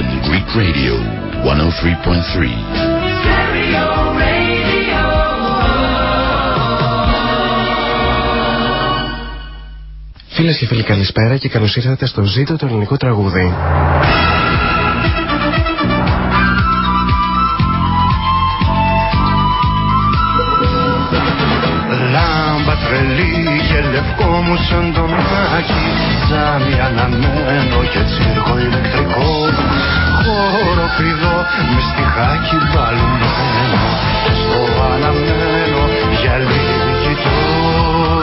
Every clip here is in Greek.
London Greek Radio 103.3. Φίλες και φίλοι καλησπέρα και καλώς ήρθατε στο ζήτο το ελληνικό τραγούδι. Λάμπα τρελή και λευκό μου σαν τον μάκι Τζάμι αναμένο και τσίρκο ηλεκτρικό Χώρο κρυδό μες στιχάκι μπαλμένο. Στο αναμένο για λίγη τραγούδι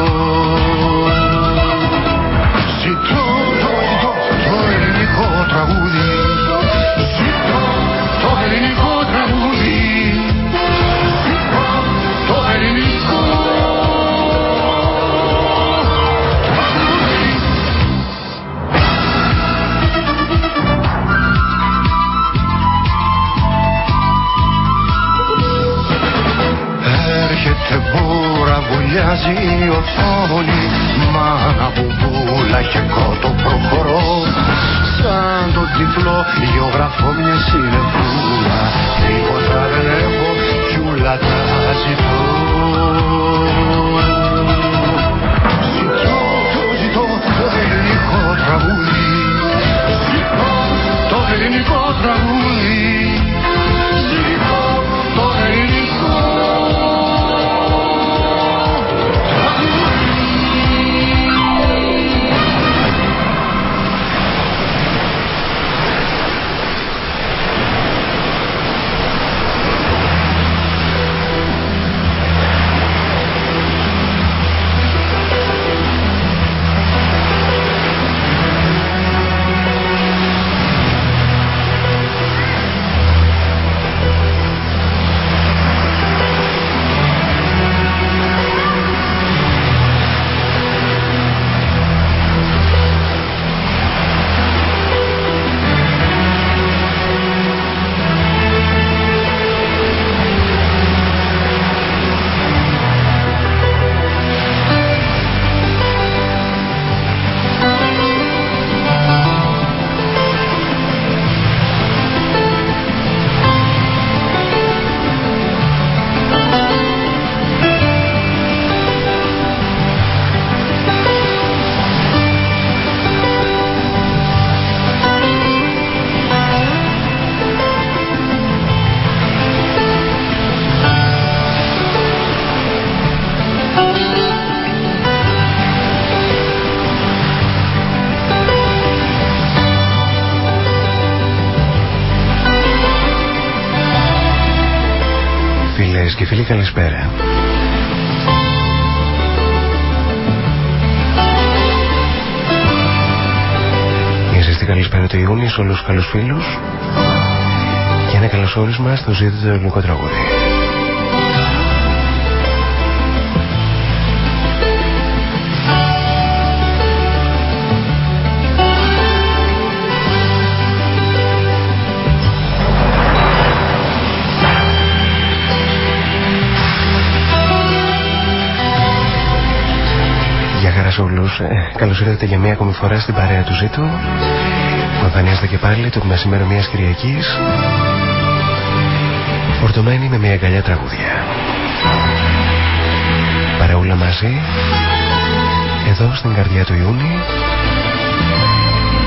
βουλιάζει η οθόνη Μάνα μπουμπούλα και κότο προχωρώ. Σαν το τυφλό γεωγραφώ μια συνεφούλα Τίποτα δεν έχω κι ούλα τα ζητώ. Ζητώ, ζητώ το ελληνικό τραγούδι. Ζητώ το ελληνικό τραγούδι. Ζητώ καλησπέρα του Ιούνιους σε όλους τους καλούς φίλους και ένα καλωσόρισμα στο ζήτο του ελληνικό τραγούδι. Όλους. Ε, καλώς ήρθατε για μία ακόμη φορά στην παρέα του Ζήτου που εμφανίζεται και πάλι το μεσημέρο μιας Κυριακής φορτωμένη με μια αγκαλιά τραγούδια. Παρεούλα μαζί εδώ στην καρδιά του Ιούνι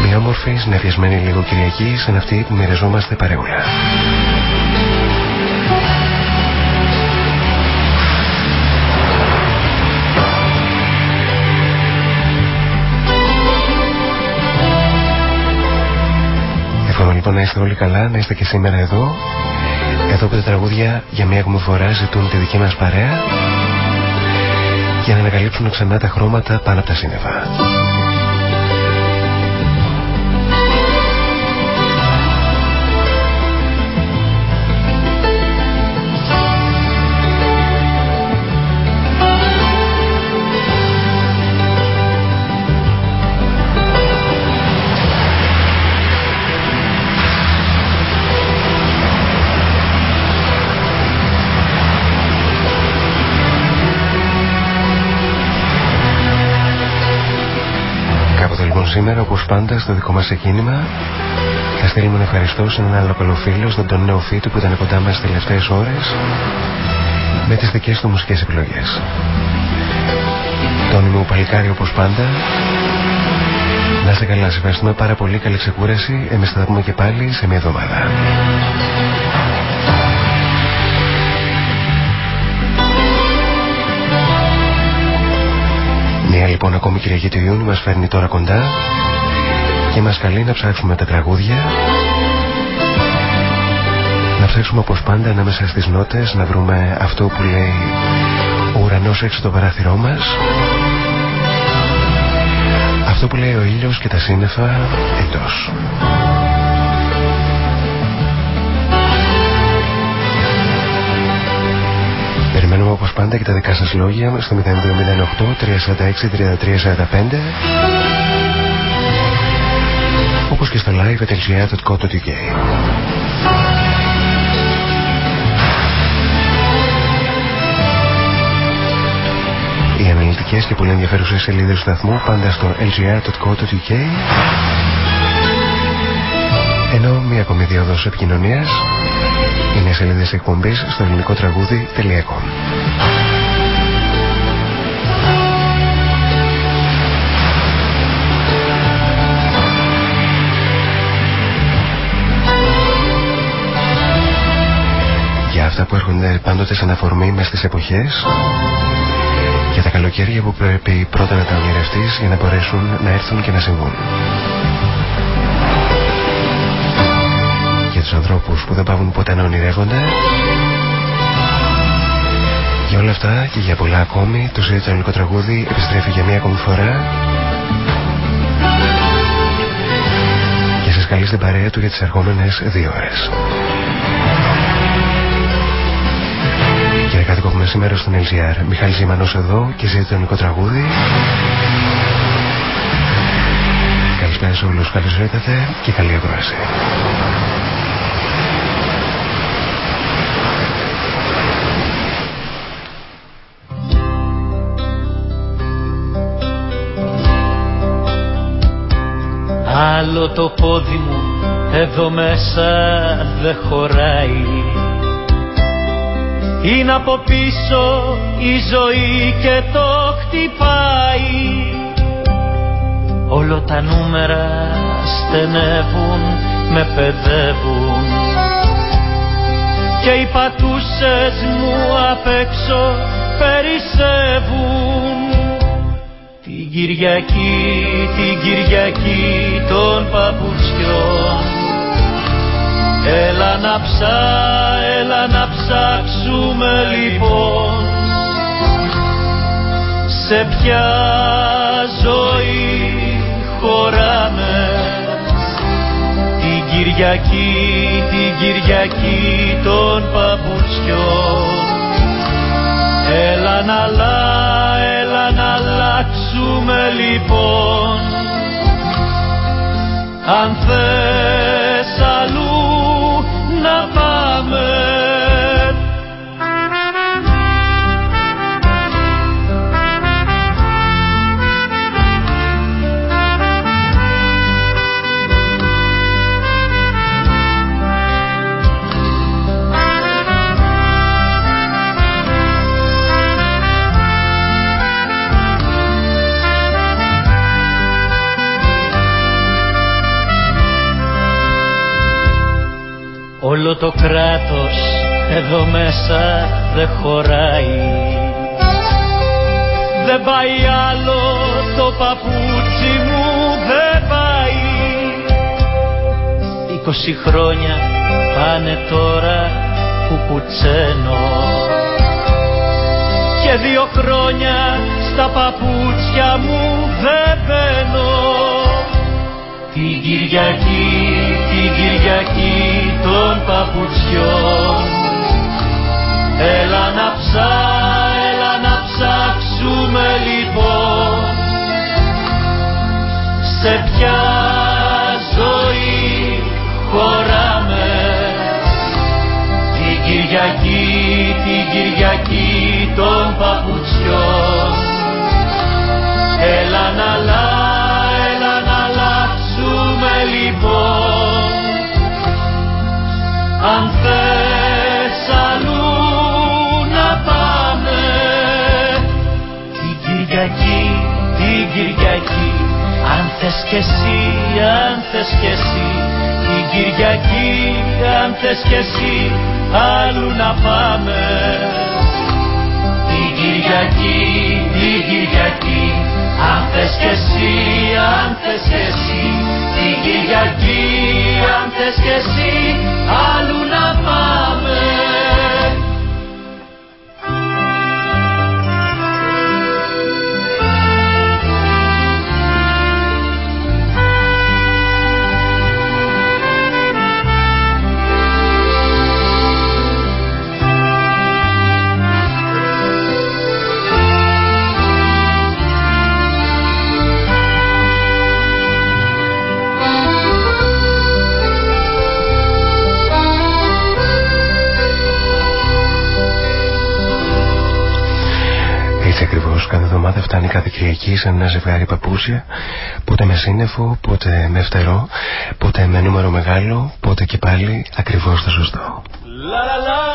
μια όμορφη συνεφιασμένη λίγο Κυριακή σαν αυτή που μοιραζόμαστε παρεούλα. Λοιπόν να είστε όλοι καλά, να είστε και σήμερα εδώ. Εδώ που τα τραγούδια για μία ακόμη φορά ζητούν τη δική μας παρέα για να ανακαλύψουν ξανά τα χρώματα πάνω από τα σύννεφα. Σήμερα όπως πάντα στο δικό μας εκκίνημα θα στείλουμε ένα ευχαριστώ σε έναν άλλο καλό φίλο, στον τον νέο Φίτου που ήταν κοντά μας τις τελευταίες ώρες με τις δικές του μουσικές επιλογές. Τόνι μου παλικάρι όπως πάντα. Να είστε καλά, σε ευχαριστούμε πάρα πολύ. Καλή ξεκούραση. Εμείς θα τα πούμε και πάλι σε μια εβδομάδα. Λοιπόν ακόμη Κυριακή του Ιούνιου μας φέρνει τώρα κοντά και μας καλεί να ψάξουμε τα τραγούδια να ψάξουμε όπως πάντα ανάμεσα στις νότες να βρούμε αυτό που λέει ο ουρανός έξω το παράθυρό μας αυτό που λέει ο ήλιος και τα σύννεφα εντός. Περιμένουμε όπως πάντα και τα δικά σας λόγια στο 0208 346 3345 όπως και στο live.gr.co.uk Οι αναλυτικές και πολύ ενδιαφέρουσες σελίδες του σταθμού πάντα στο lgr.co.uk ενώ μια ακόμη διόδος επικοινωνίας είναι οι σελίδες εκπομπής στο ελληνικό τραγούδι.com Για αυτά που έρχονται πάντοτε σαν αφορμή μες στις εποχές για τα καλοκαίρια που πρέπει πρώτα να τα ονειρευτείς για να μπορέσουν να έρθουν και να συμβούν. Τους ανθρώπους που δεν πάβουν ποτέ να ονειρεύονται για όλα αυτά και για πολλά ακόμη το ζήτητο ελληνικό τραγούδι επιστρέφει για μία ακόμη φορά και σας καλεί στην παρέα του για τις ερχόμενες δύο ώρες. Κάτι που έχουμε σήμερα στον LGR. Μιχάλης Ζημανός εδώ και ζει το ελληνικό τραγούδι. Καλησπέρα σε όλους, καλώς ήρθατε και καλή ακρόαση. Άλλο το πόδι μου εδώ μέσα δεν χωράει. Είναι από πίσω η ζωή και το χτυπάει. Όλο τα νούμερα στενεύουν, με παιδεύουν. Και οι πατούσες μου απ' έξω περισσεύουν Την Κυριακή, την Κυριακή των παπουτσιών. Έλα να ψά, έλα να ψάξουμε λοιπόν. Σε ποια ζωή χωράμε. Την Κυριακή, την Κυριακή των παπουτσιών. Έλα να έλα να αλλάξουμε λοιπόν Αν θες αλλού Όλο το κράτος εδώ μέσα δεν χωράει. Δεν πάει άλλο το παπούτσι μου δεν πάει. Είκοσι χρόνια πάνε τώρα που κουτσένω. Και δύο χρόνια στα παπούτσια μου δεν μπαίνω. Την Κυριακή, την Κυριακή των παπουτσιών. Έλα να ψά, έλα να ψάξουμε λοιπόν. Σε ποια ζωή χωράμε; Την Κυριακή, την Κυριακή των παπουτσιών. Έλα να θες κι εσύ, αν θες κι εσύ Την Κυριακή αν θες κι εσύ Άλλου να πάμε. Την Κυριακή, την Κυριακή Αν θες κι εσύ, αν θες κι εσύ Την Κυριακή αν θες κι εσύ Άλλου να πάμε Κυριακή σε ένα ζευγάρι παπούσια, πότε με σύννεφο, πότε με φτερό, πότε με νούμερο μεγάλο, πότε και πάλι ακριβώς το σωστό. δεν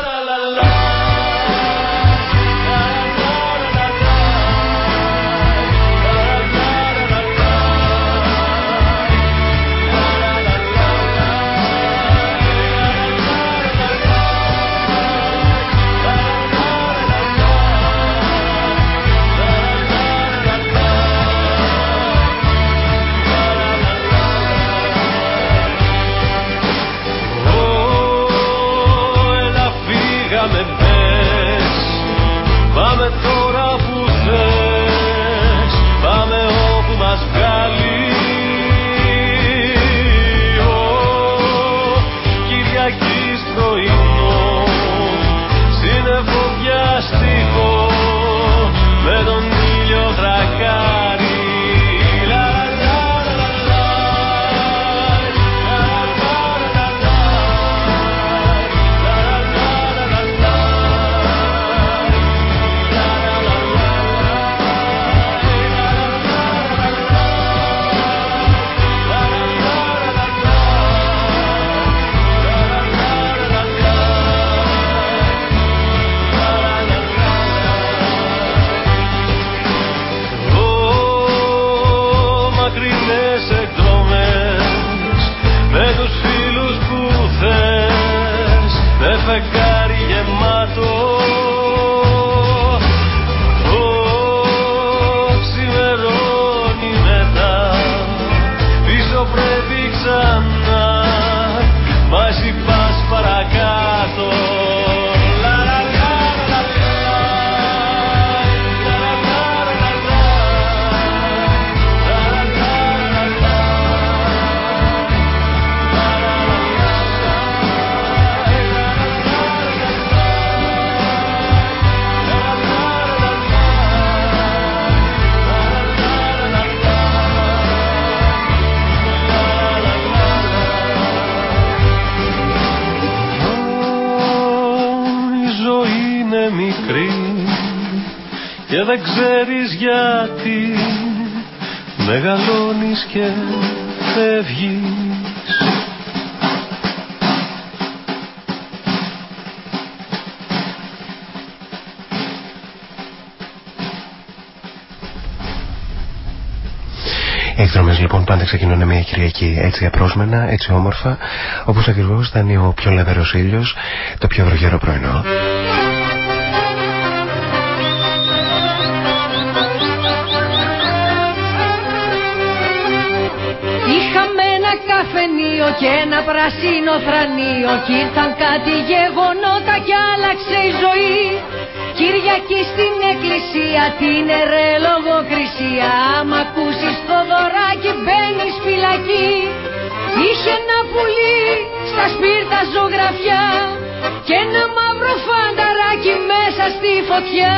Κυριακή έτσι απρόσμενα, έτσι όμορφα όπως ακριβώς ήταν ο πιο λαβερός ήλιος, το πιο βροχερό πρωινό. και ένα πράσινο θρανίο κι ήρθαν κάτι γεγονότα κι άλλαξε η ζωή Κυριακή στην εκκλησία την ερε λογοκρισία άμα ακούσεις το δωράκι μπαίνεις φυλακή. Είχε ένα πουλί στα σπίρτα ζωγραφιά και ένα μαύρο φανταράκι μέσα στη φωτιά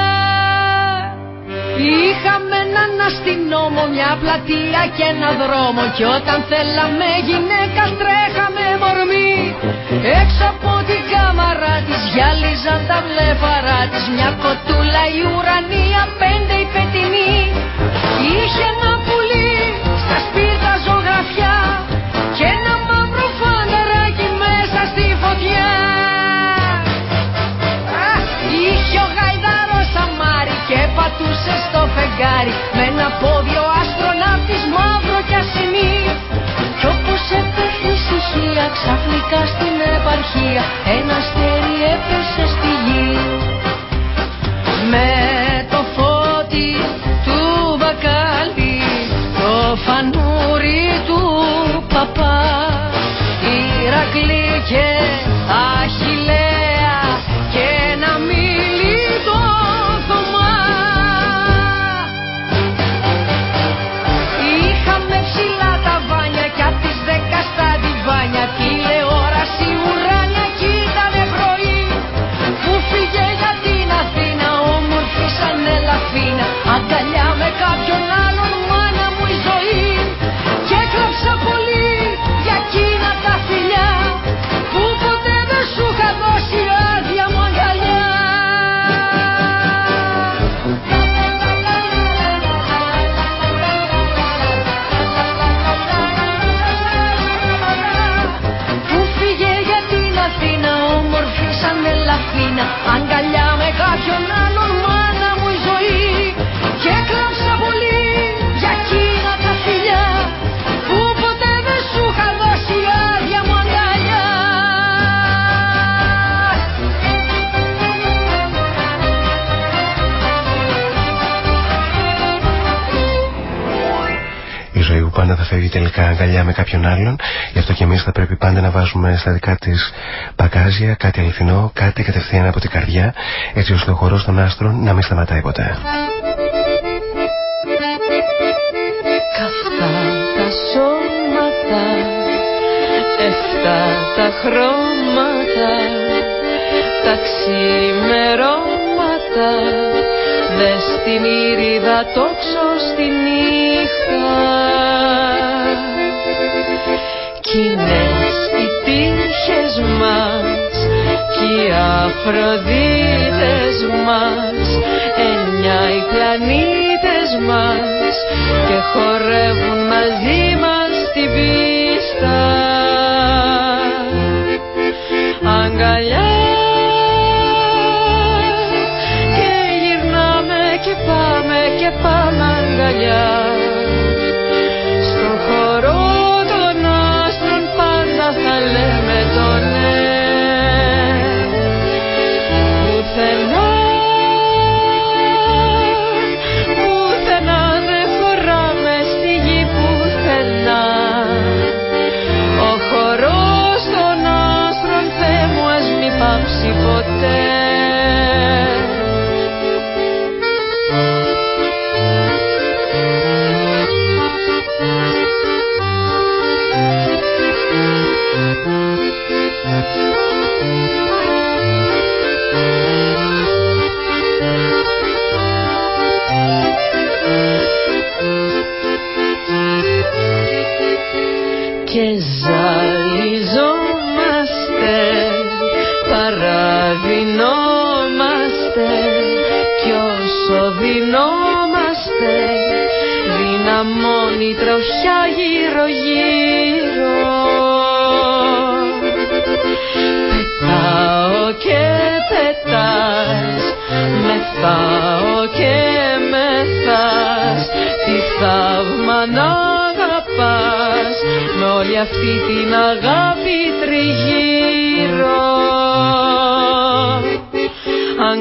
Είχαμε έναν αστυνόμο, μια πλατεία και ένα δρόμο. Κι όταν θέλαμε γυναίκας τρέχαμε μορμή. Έξω από την κάμαρα της γυάλιζαν τα βλέφαρά της. Μια κοτούλα η ουρανία πέντε η πετεινή Είχε ένα Στο φεγγάρι με ένα πόδι ο αστροναύτης μαύρο και ασημή Κι όπως έπεθε ησυχία ξαφνικά στην επαρχία ένα αστέρι έπεσε στη γη. Με το φώτι του μπακάλι το φανούρι του παπά Ηρακλή και κάποιον άλλον. Γι' αυτό και εμείς θα πρέπει πάντα να βάζουμε στα δικά της παγκάζια κάτι αληθινό, κάτι κατευθείαν από την καρδιά, έτσι ώστε ο χορός των άστρων να μην σταματάει ποτέ. Καυτά τα σώματα, εφτά τα χρώματα, τα ξημερώματα, δες την ήριδα τόξο στη νύχτα. Αφροδίτες μας εννιά οι πλανήτες μας και χορεύουν μαζί μας στην πίστα. Αγκαλιά και γυρνάμε και πάμε και πάμε αγκαλιά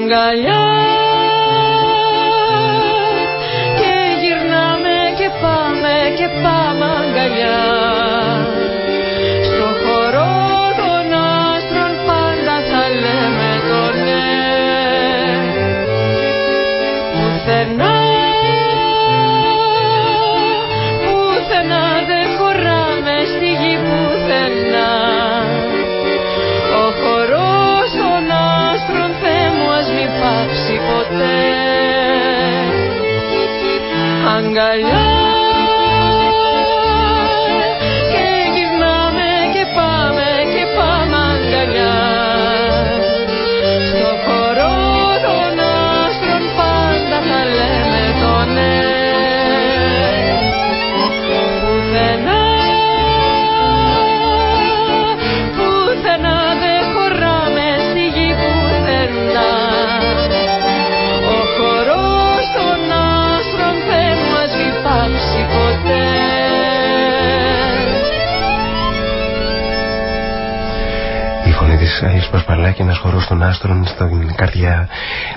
Αγκαλιά. Και γυρνάμε και πάμε και πάμε αγκαλιά Αγκαλιά Αλής Πασπαλάκη ένας χορός των άστρων στην καρδιά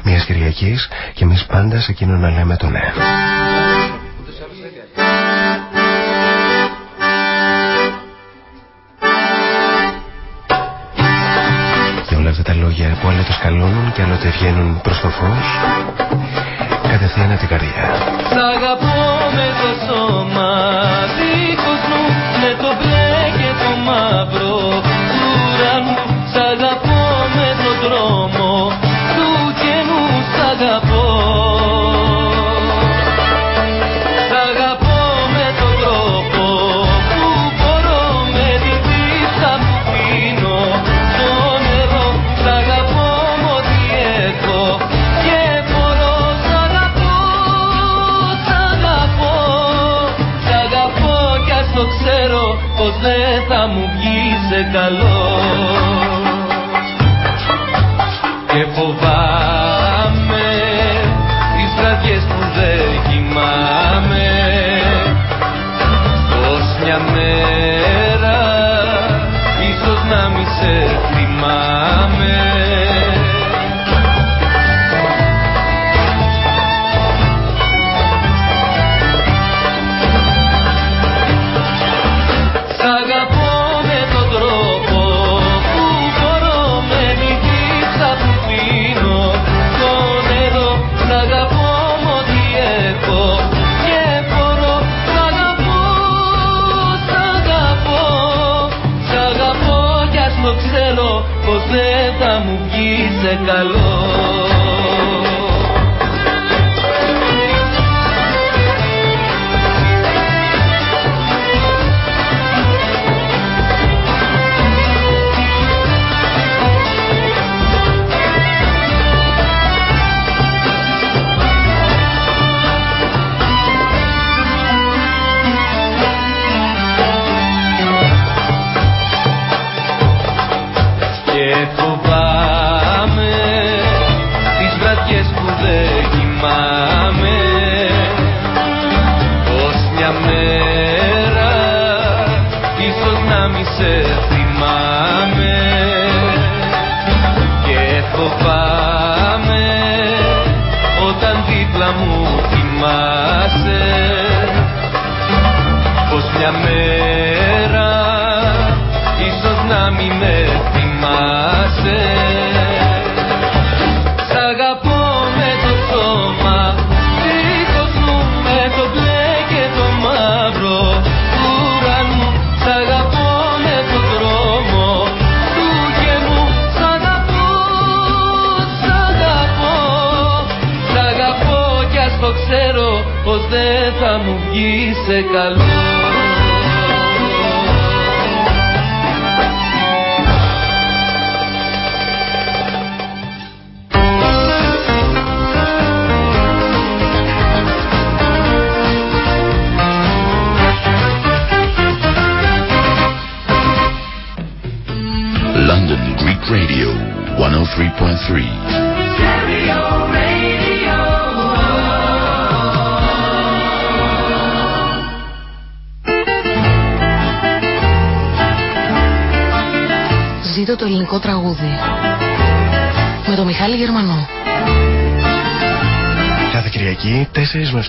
μιας Κυριακής και εμείς πάντα σε εκείνο να λέμε το ναι. Και όλα αυτά τα λόγια που άλλοτε σκαλώνουν και άλλοτε βγαίνουν προς το φως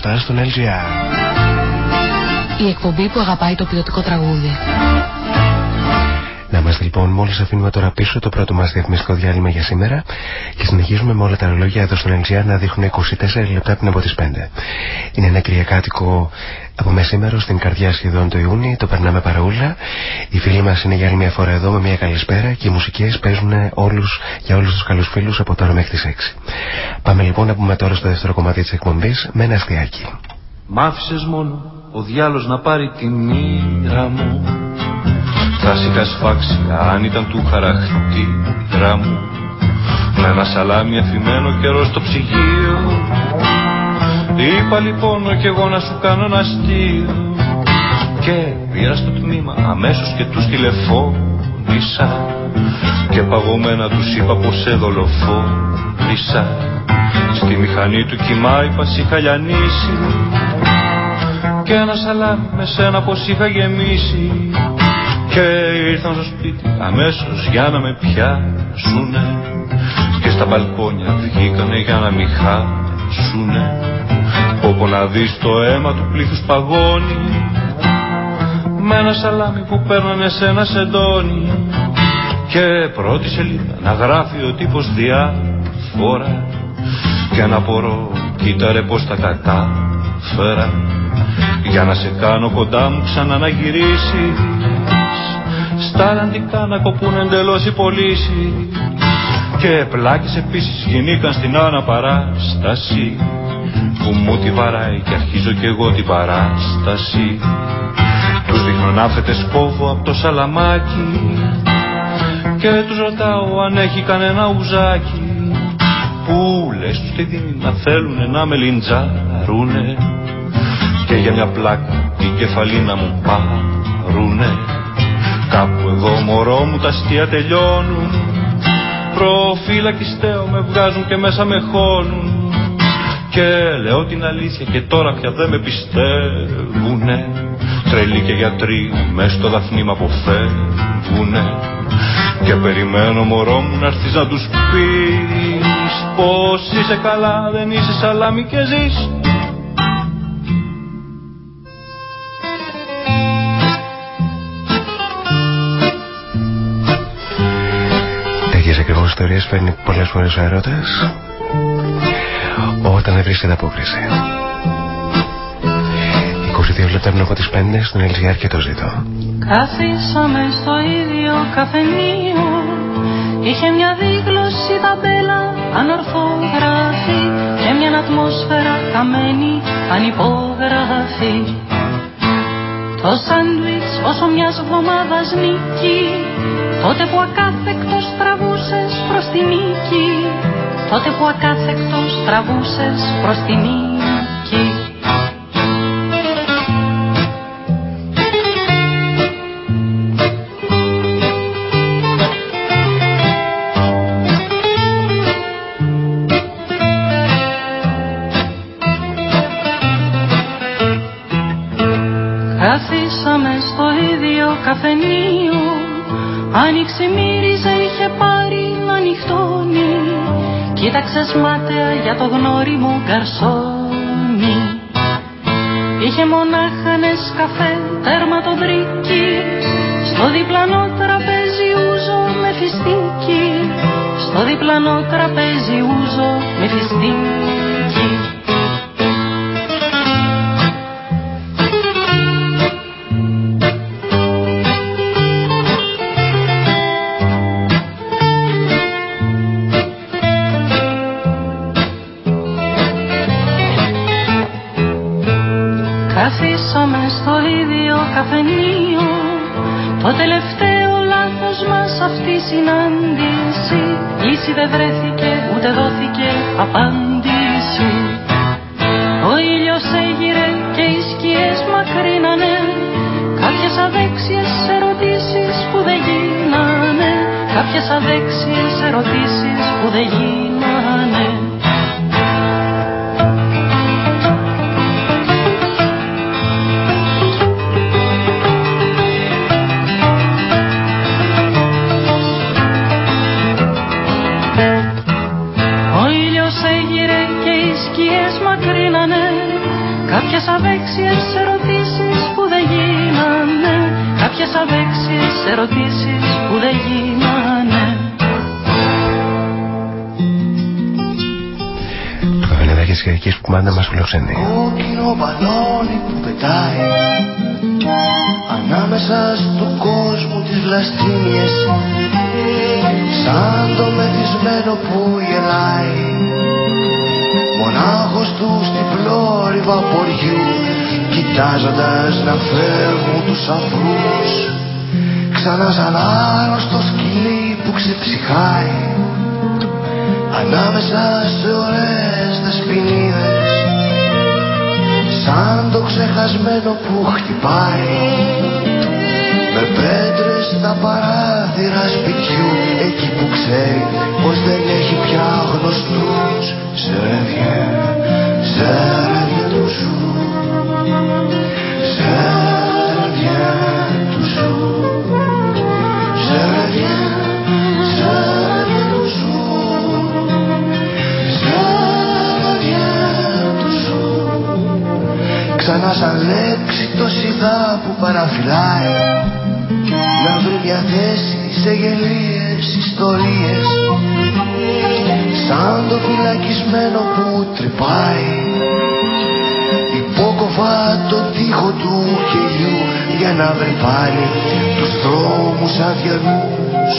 7 στον LGR. Η εκπομπή που αγαπάει το ποιοτικό τραγούδι. Να είμαστε λοιπόν, μόλις αφήνουμε τώρα πίσω το πρώτο μας διαφημιστικό διάλειμμα για σήμερα και συνεχίζουμε με όλα τα ρολόγια εδώ στον LGR να δείχνουν 24 λεπτά πριν από τις 5. Είναι ένα κυριακάτικο από μεσήμερο στην καρδιά σχεδόν το Ιούνι, το περνάμε παραούλα. Οι φίλοι μας είναι για άλλη μια φορά εδώ με μια καλησπέρα και οι μουσικές παίζουν όλους, για όλους τους καλούς φίλους από τώρα μέχρι τις 6. Πάμε λοιπόν να πούμε τώρα στο δεύτερο κομμάτι της εκπομπής με ένα αστιάκι. Μ' άφησες μόνο ο διάλος να πάρει τη μοίρα μου. Θα είχα σφάξει αν ήταν του χαρακτήρα μου. Με ένα σαλάμι αφημένο καιρό στο ψυγείο. Είπα λοιπόν κι εγώ να σου κάνω ένα αστείο Και πήρα στο τμήμα αμέσως και τους τηλεφώνησα. Και παγωμένα τους είπα πως σε δολοφόνησα Στη μηχανή του κοιμάει πας είχα λιανίσει Και ένας σαλάμι με σένα πως είχα γεμίσει. Και ήρθαν στο σπίτι αμέσως για να με πιάσουνε. Και στα μπαλκόνια βγήκανε για να μην χάσουνε. Όπου να δεις το αίμα του πλήθους παγώνει. Με ένα σαλάμι που παίρνανε σε ένα σεντόνι. Και πρώτη σελίδα να γράφει ο τύπος διάφορα και να απορώ κοίταρε πως τα κατάφερα. Για να σε κάνω κοντά μου ξανά να γυρίσεις. Στα αραντικά να κοπούν εντελώς οι πωλήσεις. Και πλάκες επίσης γινήκαν στην αναπαράσταση. Που μου τη βαράει και αρχίζω κι εγώ την παράσταση. Τους δείχνω να σκόβω από το σαλαμάκι. Και τους ρωτάω αν έχει κανένα ουζάκι που λες τους και δίνει να θέλουν να με λιντζαρούνε και για μια πλάκα την κεφαλή να μου πάρουνε. Κάπου εδώ μωρό μου τα αστεία τελειώνουν. Προφύλακιστέω με βγάζουν και μέσα με χώνουν. Και λέω την αλήθεια και τώρα πια δεν με πιστεύουνε. Τρελοί και γιατροί μες στο δαφνί μ' αποφεύγουνε Και περιμένω μωρό μου να έρθεις να τους πεις Πως είσαι καλά δεν είσαι σαλάμι και ζεις Τέτοιες ακριβώς ιστορίες φέρνει πολλές φορές ο έρωτας όταν δεν βρίσκεται απόκριση. 22 λεπτά πριν από τις 5 στον Ελζιάρ και το ζήτω. Καθίσαμε στο ίδιο καφενείο Είχε μια δίγλωση ταμπέλα ανορθόγραφη Και μια ατμόσφαιρα καμένη ανυπόγραφη. Το σάντουιτς όσο μιας εβδομάδας νίκη Τότε που ακάθεκτος τραβούσες προς τη νίκη. Τότε που ακάθεκτος τραβούσες προς τη νίκη Κοίταξες μάταια για το γνώριμο γκαρσόνι. Είχε μονάχα καφέ τέρμα το βρήκε Στο διπλανό τραπέζι ούζο με φιστίκι. Στο διπλανό τραπέζι ούζο με φιστίκι μας αυτή η συνάντηση. Λύση δεν βρέθηκε ούτε δόθηκε απάντηση. Ο ήλιος έγειρε και οι σκιές μακρύνανε. Κάποιες αδέξιες ερωτήσεις που δεν γίνανε. Κάποιες αδέξιες ερωτήσεις που δεν γίνανε ερωτήσεις που δεν γίνανε. Το καφενεδάκι της Κυριακής που πάντα μας φιλοξενεί. Κόκκινο μπαλόνι που πετάει Ανάμεσα στον κόσμο της βλαστήμιες Σαν το μεθυσμένο που γελάει. Μονάχος τους στην πλώρη βαποριού Κοιτάζοντας να φεύγουν τους αφρούς Ξανά σαν στο σκυλί που ξεψυχάει. Ανάμεσα σε ωραίες δεσποινίδες Σαν το ξεχασμένο που χτυπάει. Με πέτρες στα παράθυρα σπιτιού Εκεί που ξέρει πως δεν έχει πια γνωστούς. Σε σε παραφυλάει να βρει μια θέση σε γελίες ιστορίες. Σαν το φυλακισμένο που τρυπάει υπόκοφα το τείχο του χελιού για να βρει πάλι τους δρόμους αδιανούς.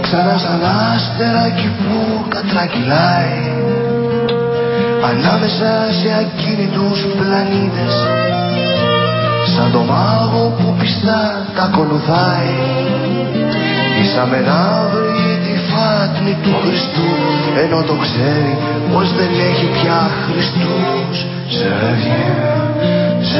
Ξανά σαν άστερα εκεί που κατρακυλάει ανάμεσα σε ακίνητους πλανήτες σαν το μάγο που πιστά τα ακολουθάει ίσα με να βρει τη φάτνη του Χριστού ενώ το ξέρει πως δεν έχει πια Χριστούς. Je reviens,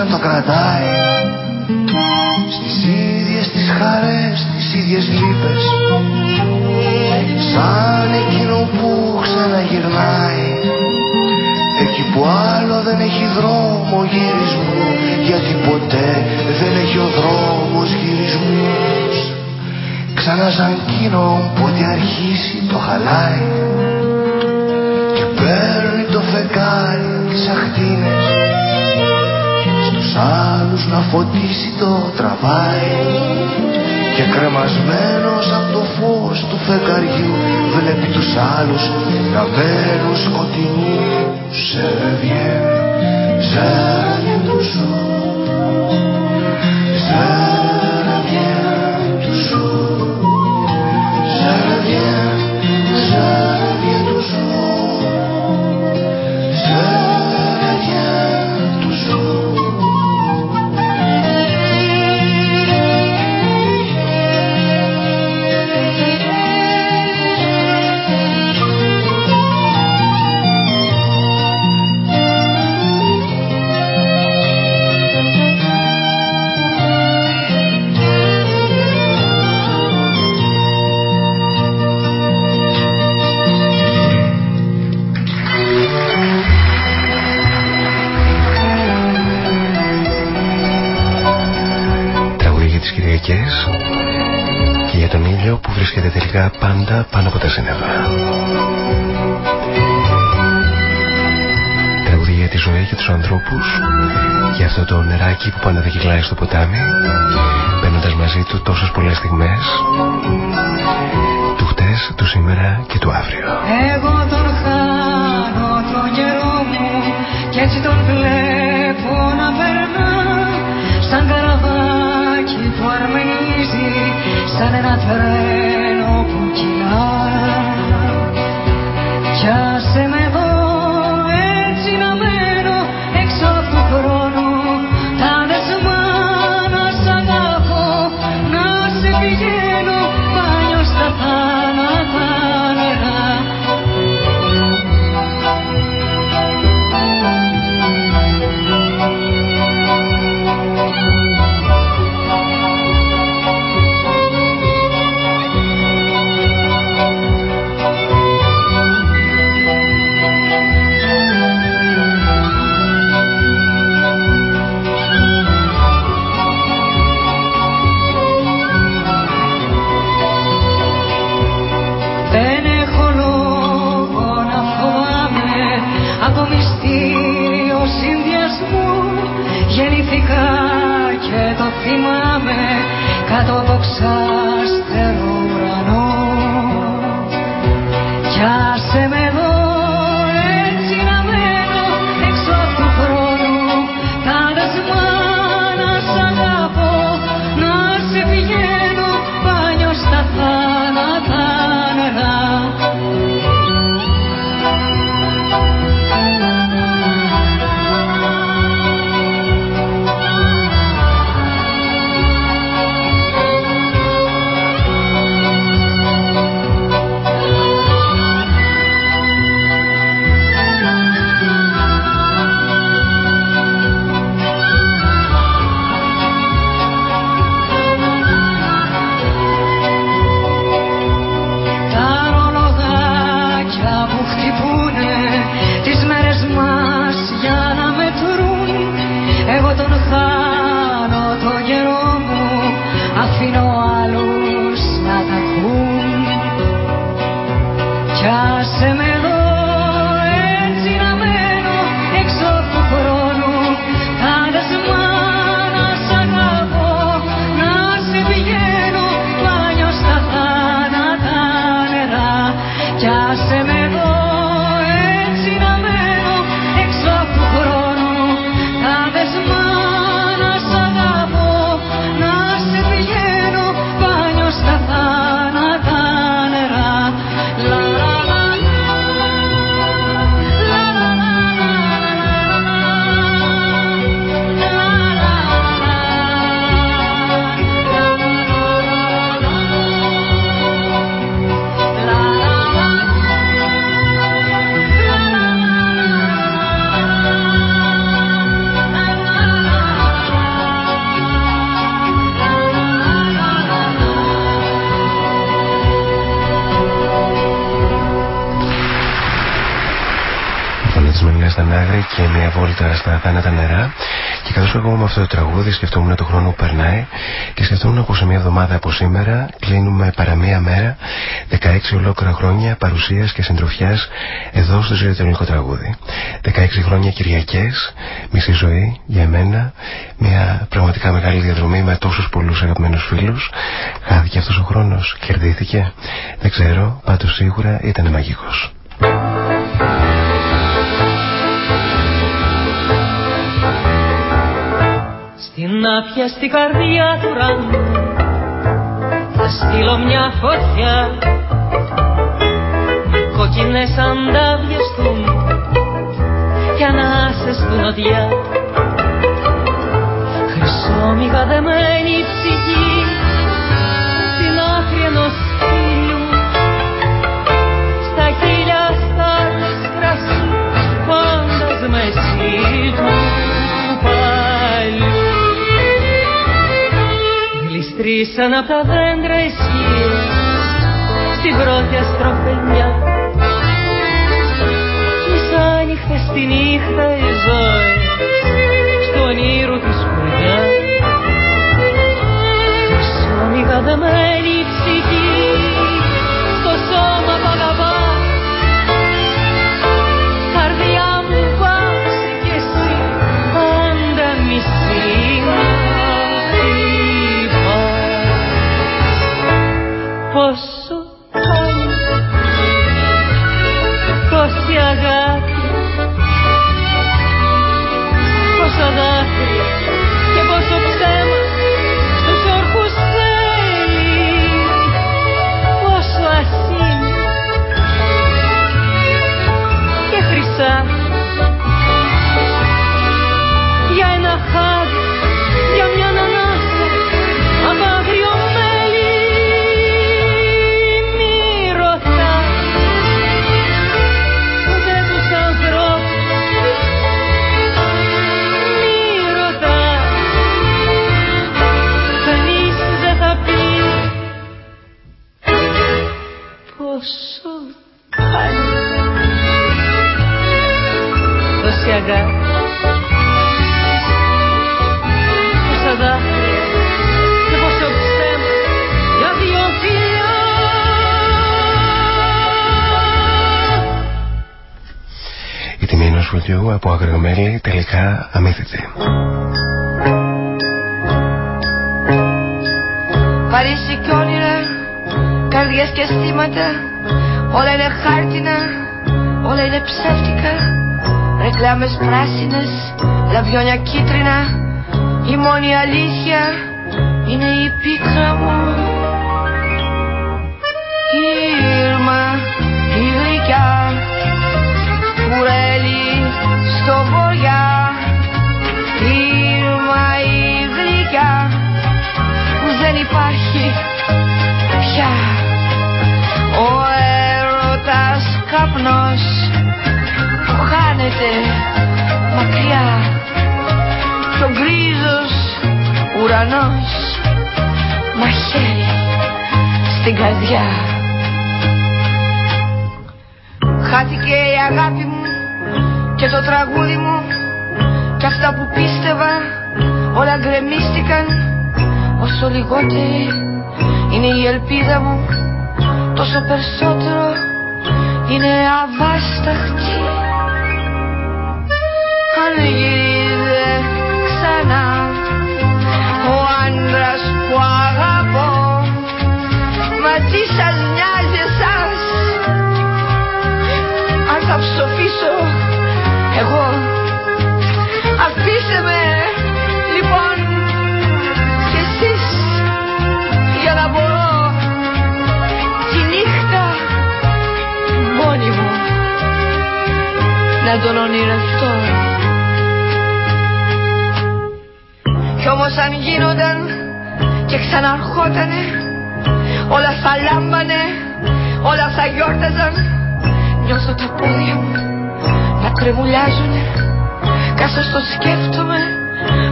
να το κρατάει. Στις ίδιες τις χαρές, τις ίδιες λύπες. Σαν εκείνο που ξαναγυρνάει. Εκεί που άλλο δεν έχει δρόμο γυρισμού Γιατί ποτέ δεν έχει ο δρόμος γυρισμούς. Ξανά σαν εκείνο που ό,τι αρχίσει το χαλάει. Και παίρνει το φεγγάρι τις αχτίνες. Στους άλλους να φωτίσει το τραβάει. Και κρεμασμένος από το φως του φεγγαριού βλέπει τους άλλους να μένουν σκοτεινοί Σε revient, σε revient toujours Σε βρίσκεται τελικά πάντα πάνω από τα σύννεφα. Τραγούδια για τη ζωή και τους ανθρώπους για αυτό το νεράκι που πάντα δεν κυκλάει στο ποτάμι παίρνοντας μαζί του τόσες πολλές στιγμές του χτες, του σήμερα και του αύριο. Εγώ τον χάνω τον καιρό μου κι έτσι τον βλέπω να περνά σαν καραβάκι που αρμενίζει σαν ένα τρένο που σήμερα κλείνουμε παρά μία μέρα 16 ολόκληρα χρόνια παρουσίας και συντροφιάς εδώ στο ζωητονικό τραγούδι. 16 χρόνια Κυριακές, μισή ζωή για μένα, μια πραγματικά μεγάλη διαδρομή με τόσους πολλούς αγαπημένους φίλους. Χάθηκε αυτός ο χρόνος, κερδίθηκε. Δεν ξέρω, πάντως σίγουρα ήταν μαγικός. Στην άπια στην καρδιά του στείλω μια φωτιά. Κόκκινες αντάβιες του και ανάσες του νοτιά. Χρυσό μη Σβήσαν από τα δέντρα ισχύει στην πρώτη αστροφενιά μισάνυχτα στη νύχτα Κι όμως αν γίνονταν και ξαναρχότανε Όλα θα λάμπανε, όλα θα γιόρταζαν. Νιώθω τα πόδια μου να τρεμουλιάζουνε Κάσω στο σκέφτομαι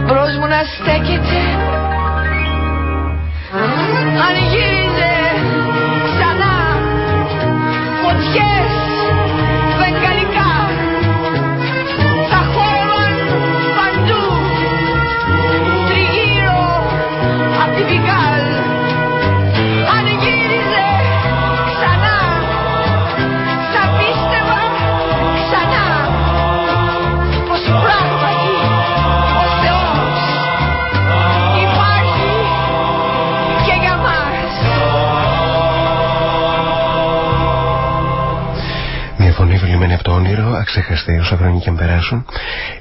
μπρος μου να στέκεται. Αν γύριζε ξανά φωτιές ξεχαστεί όσα χρόνια και περάσουν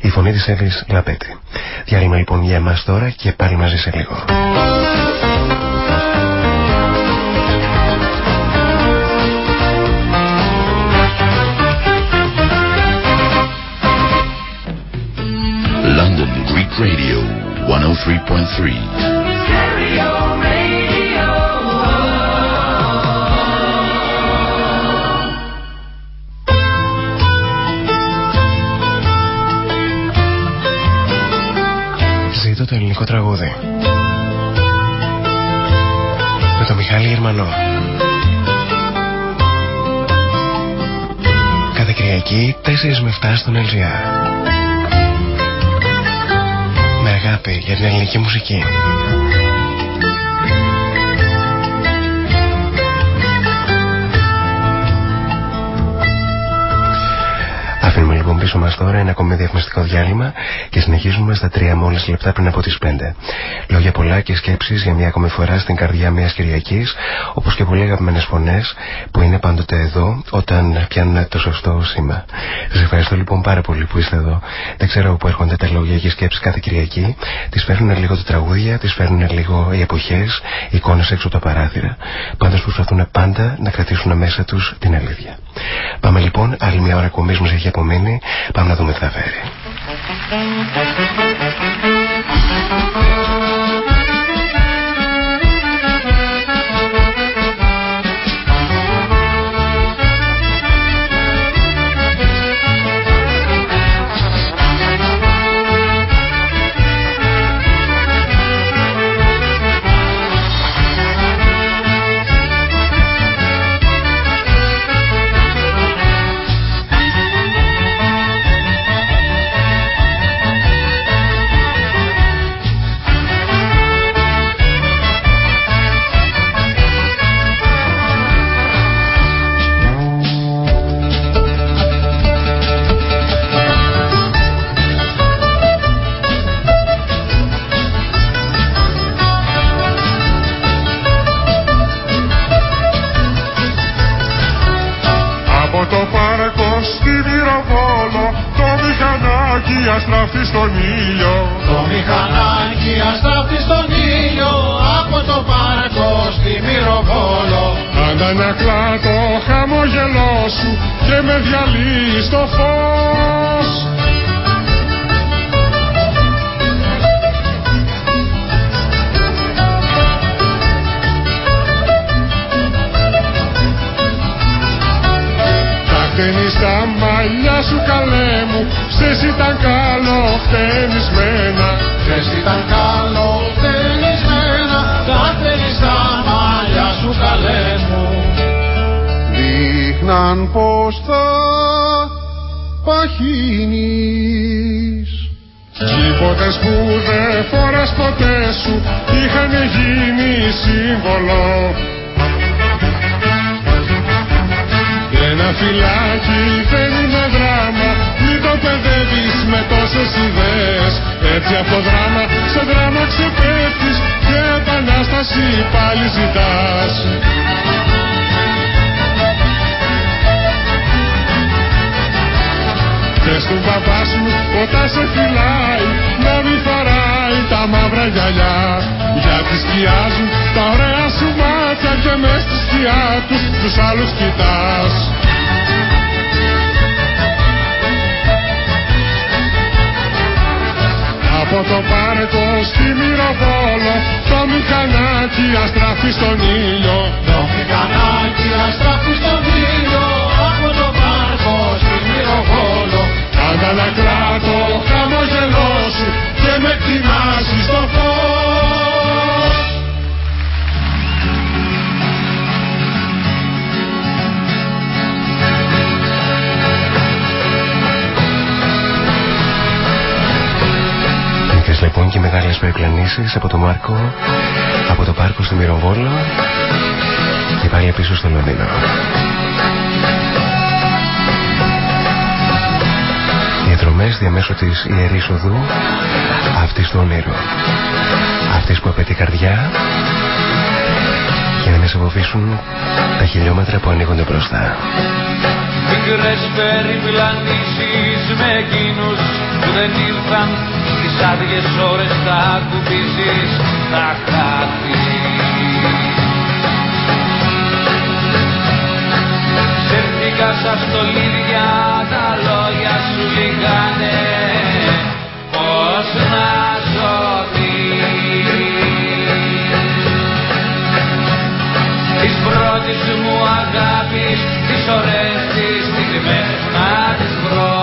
η φωνή της Εύης Λαπέτη. Διάλειμμα λοιπόν για εμάς τώρα και πάλι μαζί σε λίγο. London Greek Radio 103.3 ελληνικό τραγούδι. Με τον Μιχάλη Γερμανό. Κάθε Κυριακή 4 με 7 στον LGR Με αγάπη για την ελληνική μουσική Αφήνουμε λοιπόν πίσω μας τώρα ένα ακόμη διαφημιστικό διάλειμμα και συνεχίζουμε στα τρία μόλις λεπτά πριν από τις πέντε. Λόγια πολλά και σκέψεις για μια ακόμη φορά στην καρδιά μιας Κυριακής, όπως και πολύ αγαπημένες φωνές που είναι πάντοτε εδώ όταν πιάνουν το σωστό σήμα. Σας ευχαριστώ λοιπόν πάρα πολύ που είστε εδώ. Δεν ξέρω πού έρχονται τα λόγια και σκέψεις κάθε Κυριακή. Τις φέρνουν λίγο τα τραγούδια, τις φέρνουν λίγο οι εποχές, οι εικόνες έξω από τα παράθυρα. Πάντως προσπαθούν πάντα να κρατήσουν μέσα τους την αλήθεια. Πάμε λοιπόν, άλλη μια ώρα κομμή μας έχει απομείνει. Πάμε να δούμε τι θα φέρει. Μυροβόλο και πάλι πίσω στο Λονδίνο. Διαδρομές διαμέσου της Ιερής Οδού, αυτής στο όνειρο. Αυτής που απαιτεί καρδιά για να με σε τα χιλιόμετρα που ανοίγονται μπροστά. μικρές περιπλανήσεις με εκείνους που δεν ήρθαν τις άδειες ώρες θα κουμπίζεις τα χάθη Ψεύτικα σαν στολίδια τα λόγια σου λιγάνε. Πως να ζωθείς Της πρώτης μου αγάπης τις ωραίες τις στιγμές να τις βρω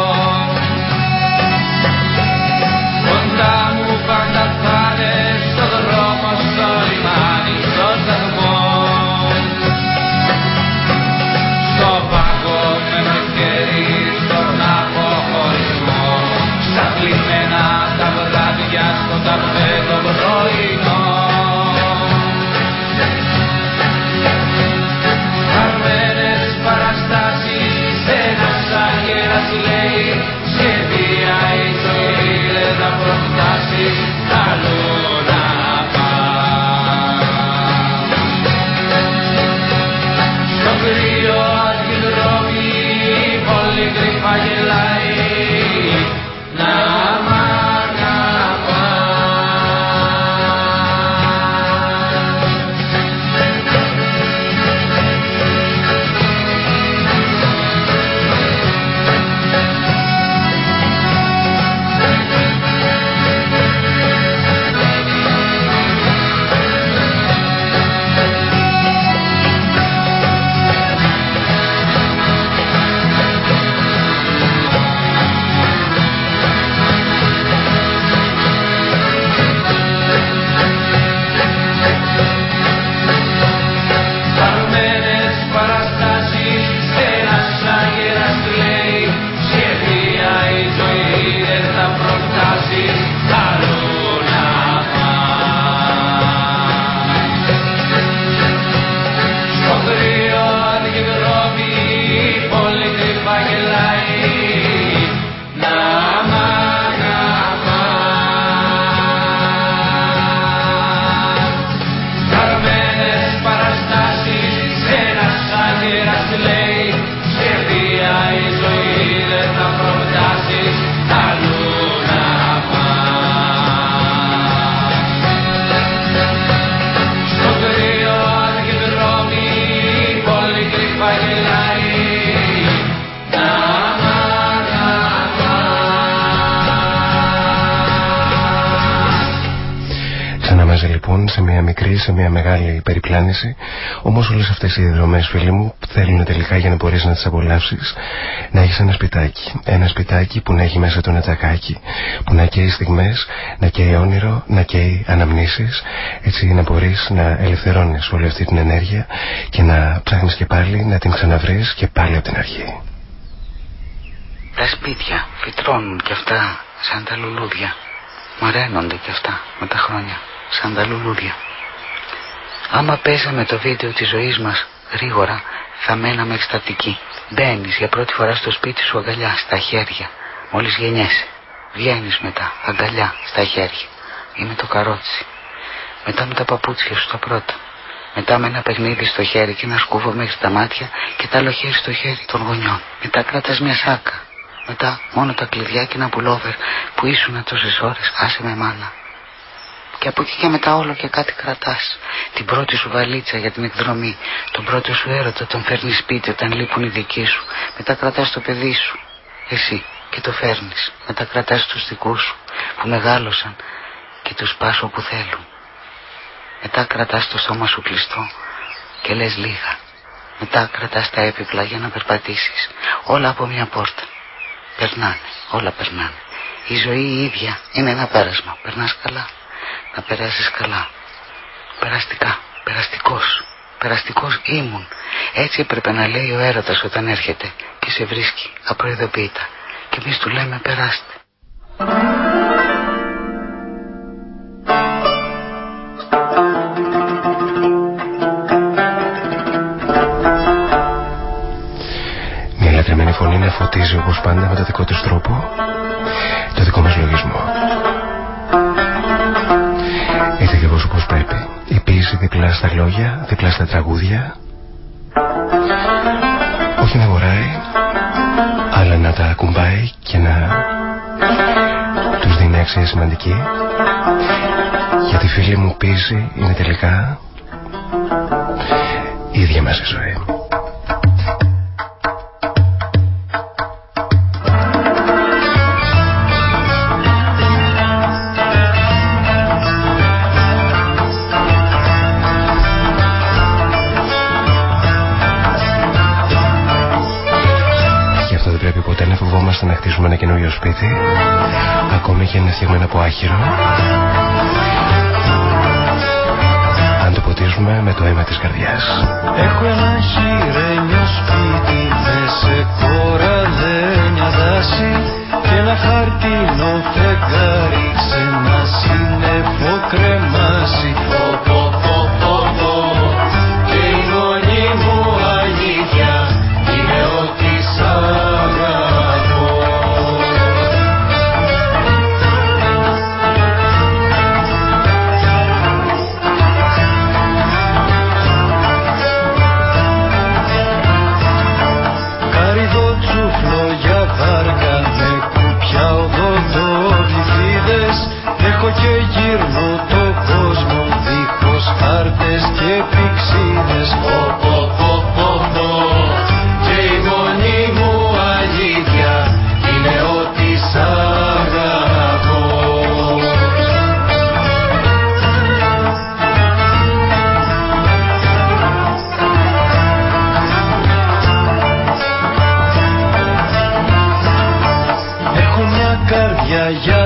μια μικρή, σε μια μεγάλη περιπλάνηση. Όμως όλες αυτές οι δρομέ, φίλοι μου, θέλουν τελικά για να μπορέσει να τις απολαύσεις να έχεις ένα σπιτάκι. Ένα σπιτάκι που να έχει μέσα το νετακάκι, που να καίει στιγμές, να καίει όνειρο, να καίει αναμνήσεις, έτσι να μπορείς να ελευθερώνεις όλη αυτή την ενέργεια και να ψάχνεις και πάλι να την ξαναβρεις και πάλι από την αρχή. Τα σπίτια φυτρώνουν κι αυτά σαν τα λουλούδια. Μαραίνονται κι αυτά με τα χρόνια σαν τα λουλούδια. Άμα παίζαμε το βίντεο της ζωής μας γρήγορα θα μέναμε εκστατικοί. Μπαίνεις για πρώτη φορά στο σπίτι σου αγκαλιά στα χέρια. Μόλις γεννιέσαι. Βγαίνεις μετά αγκαλιά στα χέρια. Ή με το καρότσι. Μετά με τα παπούτσια σου τα πρώτα. Μετά με ένα παιχνίδι στο χέρι και ένα σκούφο μέχρι στα μάτια και τα άλλο χέρι στο χέρι των γονιών. Μετά κράτας μια σάκα. Μετά μόνο τα κλειδιά και ένα πουλόβερ που ήσουν τόσες ώρες άσε με μάνα. Και από εκεί και μετά όλο και κάτι κρατάς. Την πρώτη σου βαλίτσα για την εκδρομή. Τον πρώτο σου έρωτα τον φέρνεις σπίτι όταν λείπουν οι δικοί σου. Μετά κρατάς το παιδί σου. Εσύ και το φέρνεις. Μετά κρατάς τους δικούς σου που μεγάλωσαν και τους πας όπου θέλουν. Μετά κρατάς το σώμα σου κλειστό και λες λίγα. Μετά κρατάς τα έπιπλα για να περπατήσεις. Όλα από μια πόρτα. Περνάνε, όλα περνάνε. Η ζωή η ίδια είναι ένα πέρασμα. Περνάς καλά, να περάσεις καλά. Περαστικά, περαστικός. Περαστικός ήμουν. Έτσι έπρεπε να λέει ο έρωτας όταν έρχεται και σε βρίσκει απροειδοποιητά. Και εμείς του λέμε περάστε. Μια λατρεμένη φωνή να φωτίζει όπως πάντα με το δικό της τρόπο το δικό μας λογισμό. Έτσι ακριβώς όπως πρέπει. Η ποίηση διπλά στα λόγια, διπλά στα τραγούδια. Όχι να βοράει, ακουμπάει και να τους δίνει αξία σημαντική γιατί φίλοι μου πίση είναι τελικά η ίδια μας η ζωή. Φοβόμαστε να χτίσουμε ένα καινούριο σπίτι. Ακόμη και είναι φτιαγμένο από άχυρο αν το ποτίζουμε με το αίμα της καρδιάς. Έχω ένα χειρένιο σπίτι με σε κοραλένια δάση. Και ένα χαρτινό φεγγάρι σε ένα σύννεφο κρεμάσει φωτιά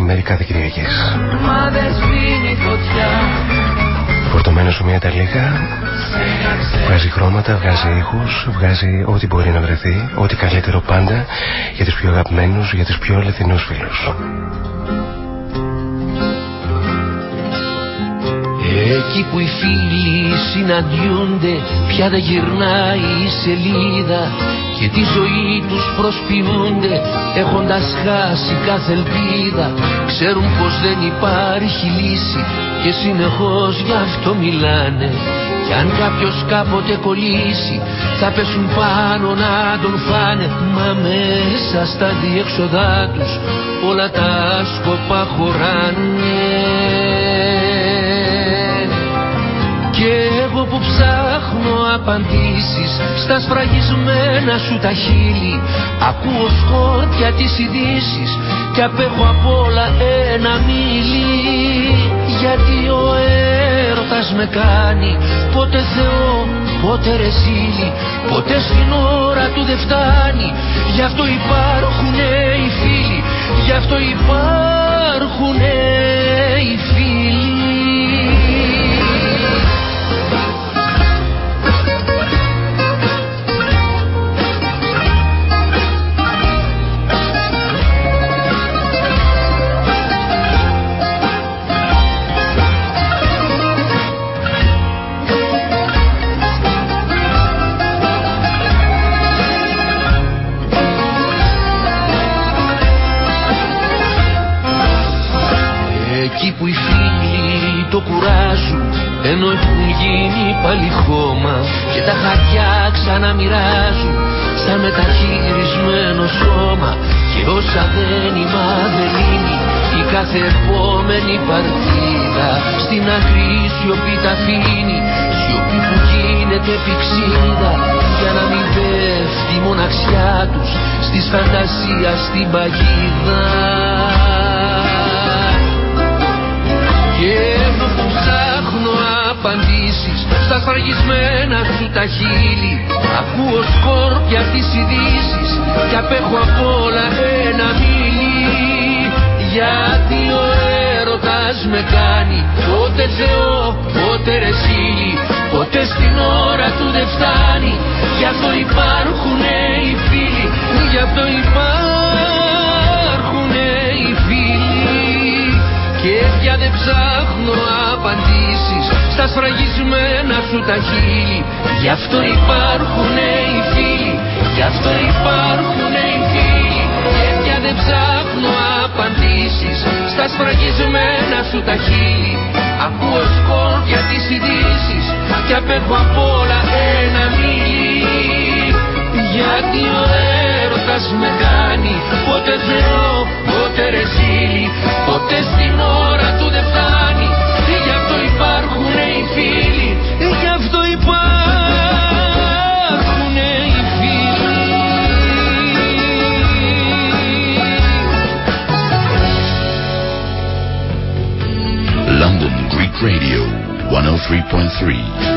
μεσημέρι κάθε Κυριακής Μα δεν σβήνει φωτιά. Φορτωμένος σου μια ταλίκα Βγάζει χρώματα, βγάζει ήχους Βγάζει ό,τι μπορεί να βρεθεί Ό,τι καλύτερο πάντα Για τους πιο αγαπημένους, για τους πιο αληθινούς φίλους. Εκεί που οι φίλοι συναντιούνται πια δεν γυρνάει η σελίδα και τη ζωή τους προσποιούνται έχοντας χάσει κάθε ελπίδα. Ξέρουν πως δεν υπάρχει λύση και συνεχώς γι' αυτό μιλάνε. Κι αν κάποιος κάποτε κολλήσει θα πέσουν πάνω να τον φάνε. Μα μέσα στα διέξοδά τους όλα τα σκοπά χωράνε. Και εγώ που ψάχνω απαντήσεις στα σφραγισμένα σου τα χείλη. Ακούω σκόρπια τις ειδήσει και απέχω απ' όλα ένα μίλι. Γιατί ο έρωτας με κάνει πότε Θεό πότε ρεζίλι Ποτέ στην ώρα του δεν φτάνει Γι' αυτό υπάρχουν οι φίλοι Γι' αυτό υπάρχουν ενώ έχουν γίνει πάλι χώμα και τα χαρτιά ξαναμοιράζουν σαν μεταχειρισμένο σώμα. Και όσα δεν η μαδελίνη η κάθε επόμενη παρτίδα. Στην άκρη σιωπή τα αφήνει σιωπή που γίνεται πηξίδα. Για να μην πέφτει η μοναξιά τους στις φαντασία στην παγίδα απαντήσεις στα σφραγισμένα σου τα χείλη. Ακούω σκόρπια τις ειδήσεις και απέχω απ' όλα ένα μίλι. Γιατί ο έρωτας με κάνει πότε Θεό, πότε ρεσίλι ποτέ στην ώρα του δεν φτάνει. Γι' αυτό υπάρχουν οι φίλοι γι' αυτό υπάρχουν οι φίλοι. Και πια δεν ψάχνω απαντήσεις στα σφραγισμένα σου τα χείλη. Γι' αυτό υπάρχουν οι φίλοι. Γι' αυτό υπάρχουν οι φίλοι. Και πια δεν ψάχνω απαντήσεις Στα σφραγισμένα σου τα χείλη. Ακούω σκόρπια τις ειδήσεις Κι απέχω απ' όλα ένα μίλι. Γιατί ο έρωτας με κάνει Πότε Θεό, πότε ρεζίλι Ποτέ στην ώρα 103.3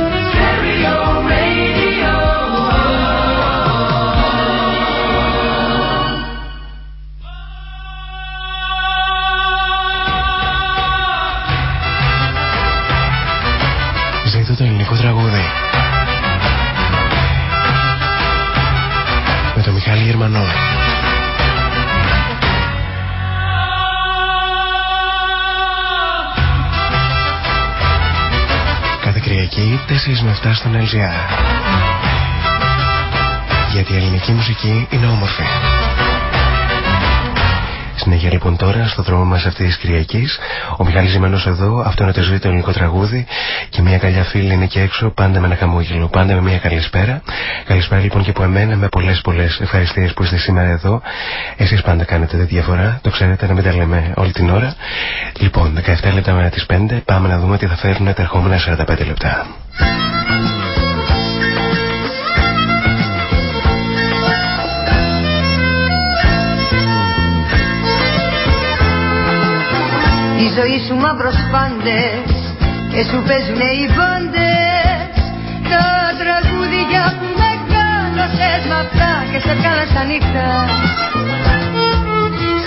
Κάθε Κυριακή 4 με 7 στον LGR. Για Γιατί η ελληνική μουσική είναι όμορφη. Συνέχεια λοιπόν τώρα στο δρόμο μας αυτής της Κυριακής. Ο Μιχάλης Ζημανός εδώ, αυτό είναι το ζωή το ελληνικό τραγούδι και μια καλιά φίλη είναι και έξω, πάντα με ένα χαμόγελο, πάντα με μια καλησπέρα. Καλησπέρα λοιπόν και από εμένα με πολλές πολλές ευχαριστίες που είστε σήμερα εδώ. Εσείς πάντα κάνετε τη διαφορά, το ξέρετε να μην τα λέμε όλη την ώρα. Λοιπόν, 17 λεπτά μετά τις 5, πάμε να δούμε τι θα φέρουν τα ερχόμενα 45 λεπτά. Η ζωή σου μαύρος πάντες και σου παίζουνε οι πάντες Τα τραγούδια που με κάνασες με αυτά και σε κάνα στα νύχτα.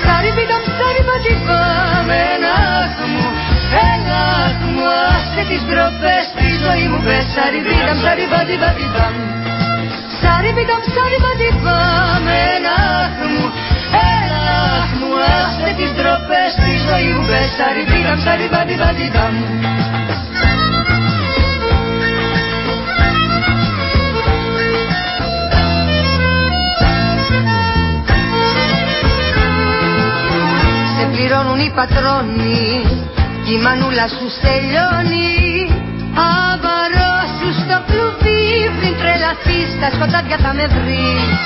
Σάρι πίτα ψάρι με ένα μου Έλα μου άσε τις τροπές στη ζωή μου πες. Σάρι πίτα ψάρι πατήπα Σάρι πίτα ψάρι με ένα μου Έλα μου άσε τις τροπές στη ζωή μου πες Σαριβίδαμ, σαριβαντιβαντιδαμ Σε πληρώνουν οι πατρόνοι κι η μανούλα σου στελειώνει Αβαρός σου στο κλουβί πριν τρελαθείς τα σκοτάδια θα με βρεις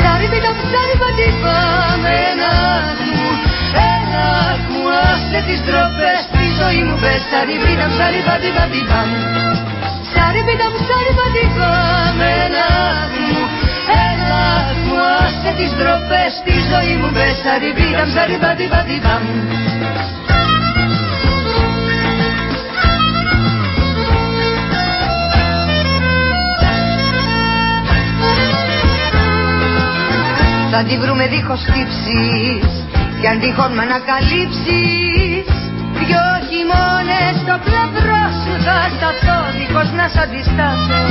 Σαριβίδα μου, σαριβαντιβα με ένας μου Ένας μου άσε τις τροπές στη ζωή μου πες Σαριβίδα μου, σαριβαντιβαντιβα Σαριβίδα μου, σαριβαντιβα με ένας μου Ένας μου άσε τις τροπές στη ζωή μου πες Σαριβίδα μου, Θα τη βρούμε δίχως τύψεις Κι αν τυχόν με ανακαλύψεις. Δυο χειμώνες στο πλευρό σου θα σταθώ Δίχως να σ' αντισταθώ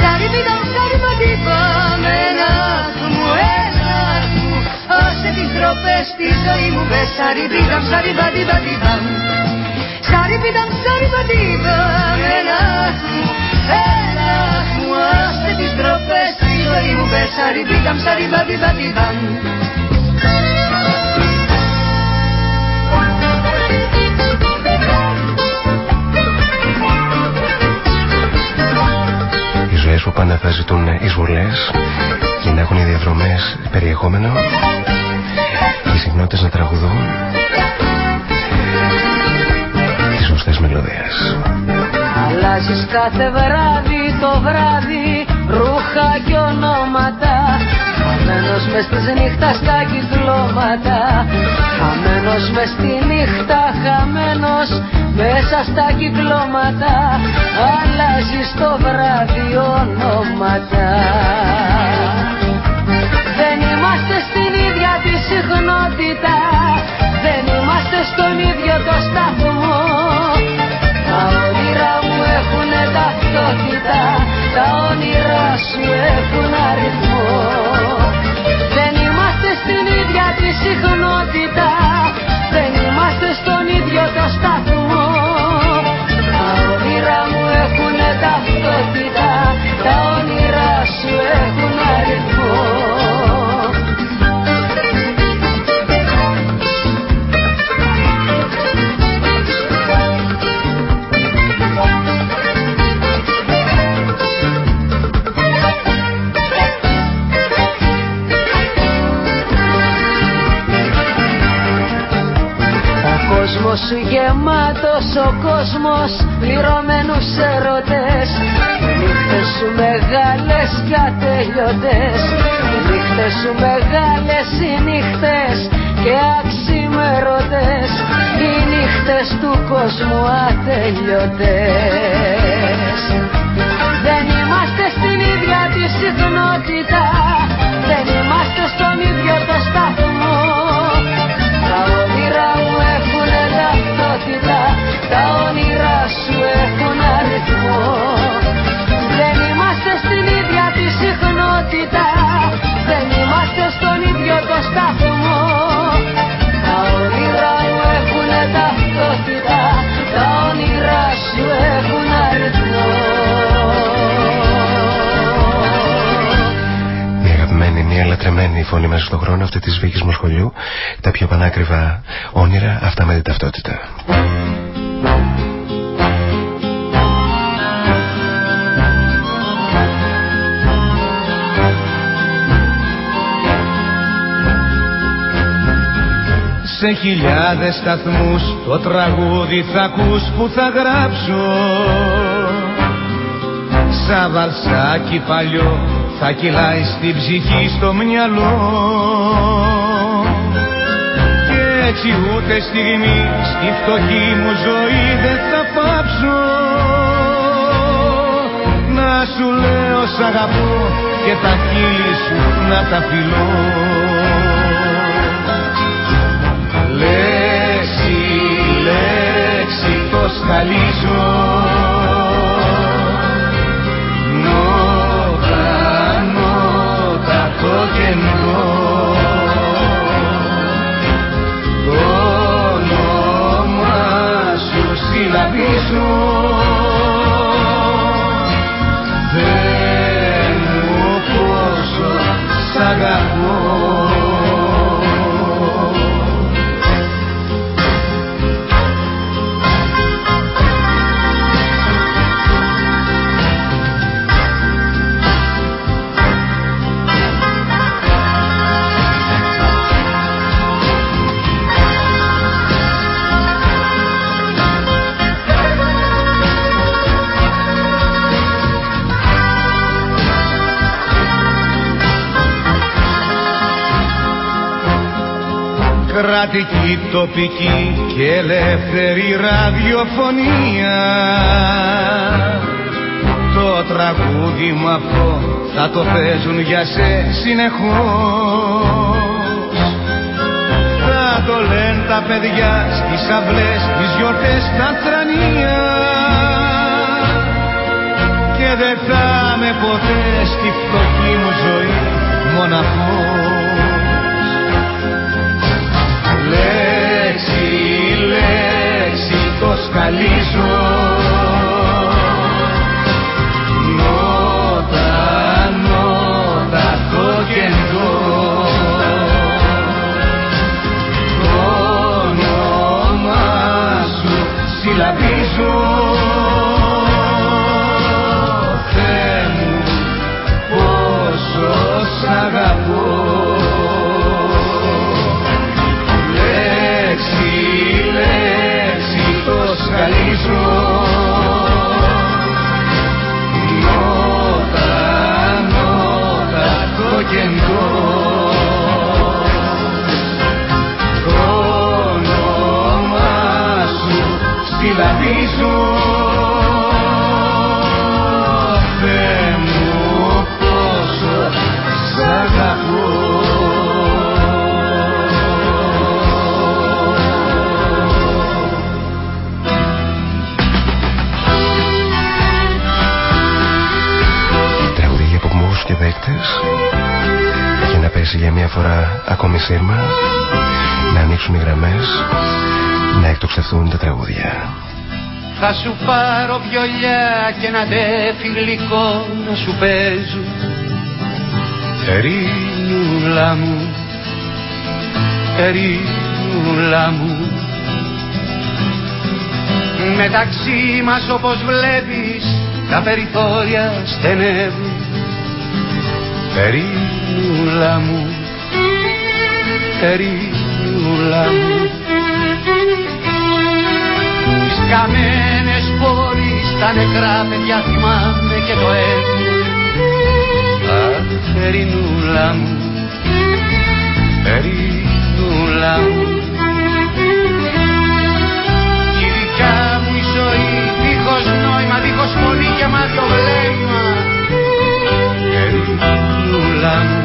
Σαριβίδα μου, σαριβαντίβα με ένα μου, ένα μου Όσε τις τροπές στη ζωή μου πες Σαριβίδα μου, σαριβαντίβα, Σαριβίδα μου, σαριβαντίβα με ένα μου, ένα μου Όσε τις τροπές στη ζωή μου πες Σαριβίδα μου, σαριβαντίβα, ζωές που πάντα θα ζητούν εισβολές για να έχουν οι διαδρομές περιεχόμενο και οι συχνότητες να τραγουδούν τις σωστές μελωδίες. Αλλάζεις κάθε βράδυ το βράδυ ρούχα και ονόματα. Χαμένος μες της νύχτας στα κυκλώματα. Χαμένος μες στη νύχτα, χαμένος μέσα στα κυκλώματα. Αλλάζει το βράδυ ονόματα. Δεν είμαστε στην ίδια τη συχνότητα. Δεν είμαστε στον ίδιο το σταθμό όνειρα σου έχουν αριθμό. Δεν είμαστε στην ίδια τη συχνότητα. Δεν είμαστε στον γεμάτος ο κόσμος πληρωμένους ερωτές. Νύχτες σου μεγάλες και ατελειωτές Νύχτες σου μεγάλες οι νύχτες και αξιμερωτές. Οι νύχτες του κόσμου ατελειωτές. Δεν είμαστε στην ίδια τη συχνότητα φωνή μέσα στον χρόνο αυτή της Βίκης Μοσχολιού τα πιο πανάκριβα όνειρα αυτά με την ταυτότητα. Σε χιλιάδες σταθμούς το τραγούδι θα ακούς που θα γράψω Σαν βαλσάκι παλιό θα κυλάει στην ψυχή στο μυαλό. Και έτσι ούτε στιγμή στη φτωχή μου ζωή δεν θα πάψω. Να σου λέω σ' αγαπώ και τα χείλη σου να τα φιλώ. Λέξη, λέξη το σκαλίζω σου κρατική, τοπική και ελεύθερη ραδιοφωνία. Το τραγούδι μου αυτό θα το παίζουν για σε συνεχώς. Θα το λένε τα παιδιά στις αυλές, στις γιορτές, στα τρανία και δεν θα με ποτέ στη φτωχή μου ζωή μοναχός το Θα σου πάρω βιολιά και ένα ντέφι γλυκό να σου παίζω. Ερήνουλα μου, ερήνουλα μου. Μεταξύ μας όπως βλέπεις τα περιθώρια στενεύουν. Ερήνουλα μου, ερήνουλα μου καμένες πόλεις, τα νεκρά παιδιά θυμάμαι και το έχω. Αχ, ερηνούλα μου, ερηνούλα μου. Κι η δικιά μου η ζωή, δίχως νόημα, δίχως φωνή και μάτιο βλέμμα. Ερηνούλα μου,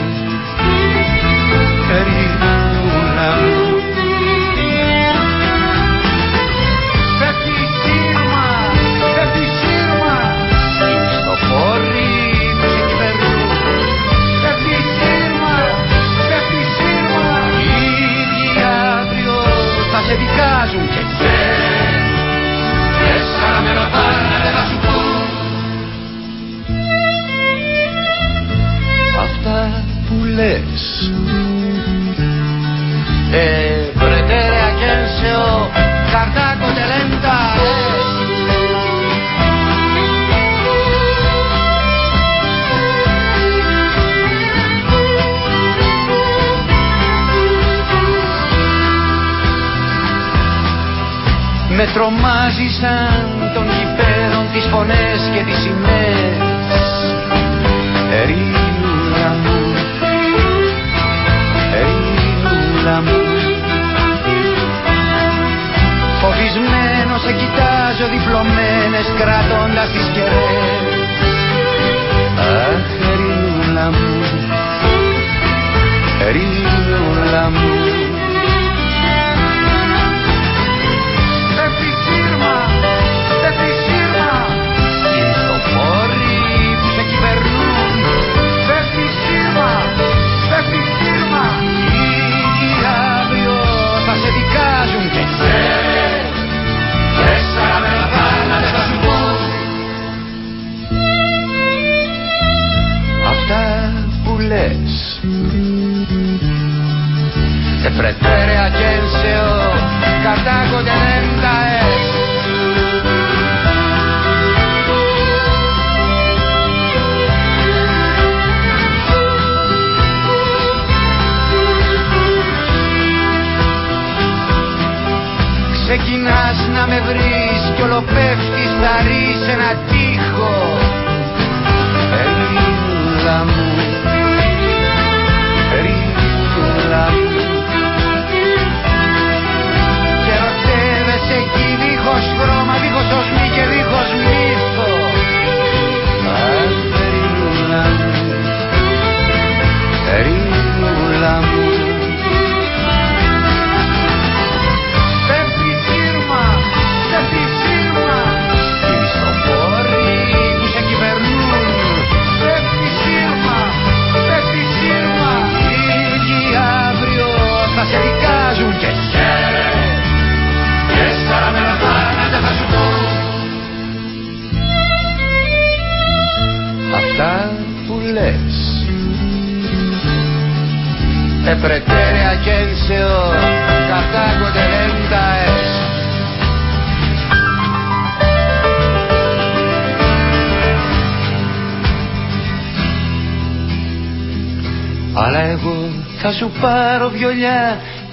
izquierdas.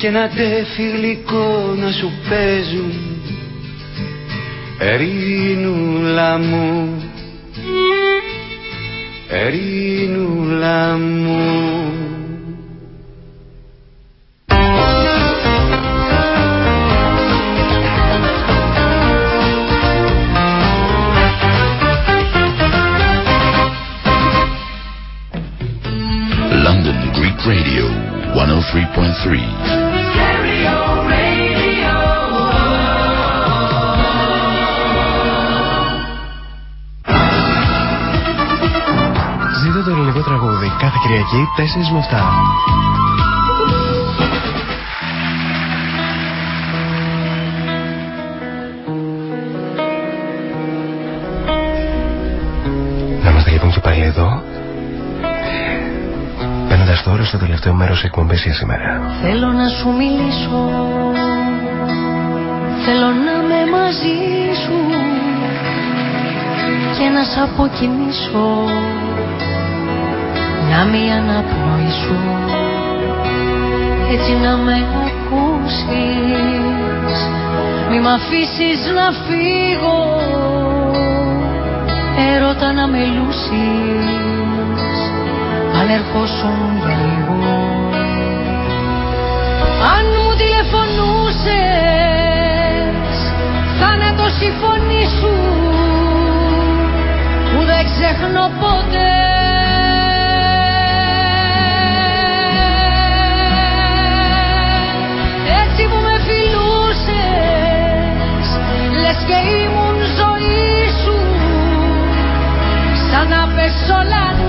και να τε φιλικό 4 με 7. Να είμαστε λοιπόν και πάλι εδώ Μπαίνοντας τώρα στο τελευταίο μέρος εκπομπής για σήμερα Θέλω να σου μιλήσω Θέλω να με μαζί σου Και να σ' αποκοιμήσω δυνάμει η αναπνοή σου έτσι να με ακούσεις μη μ' αφήσεις να φύγω. Έρωτα να με λούσεις αν ερχόσουν για λίγο. Αν μου τηλεφωνούσες θα η φωνή σου που δεν ποτέ. και ήμουν ζωή σου. Σαν να πες όλα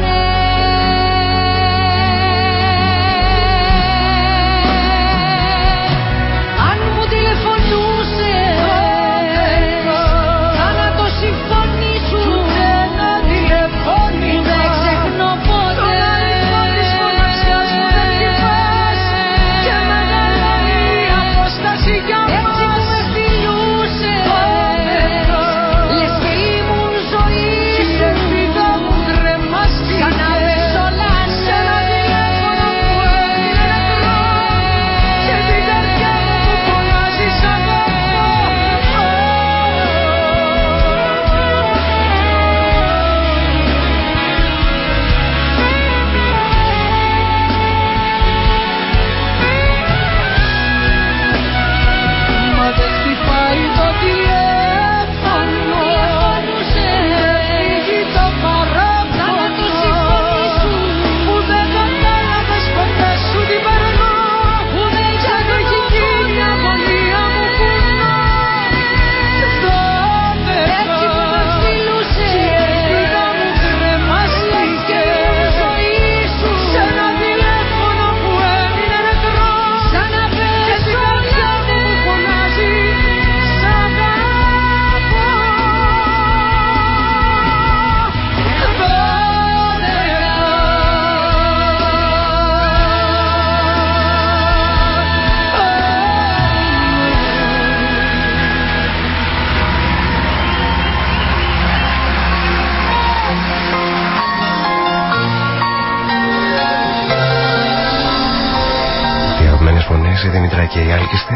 Δημητρά και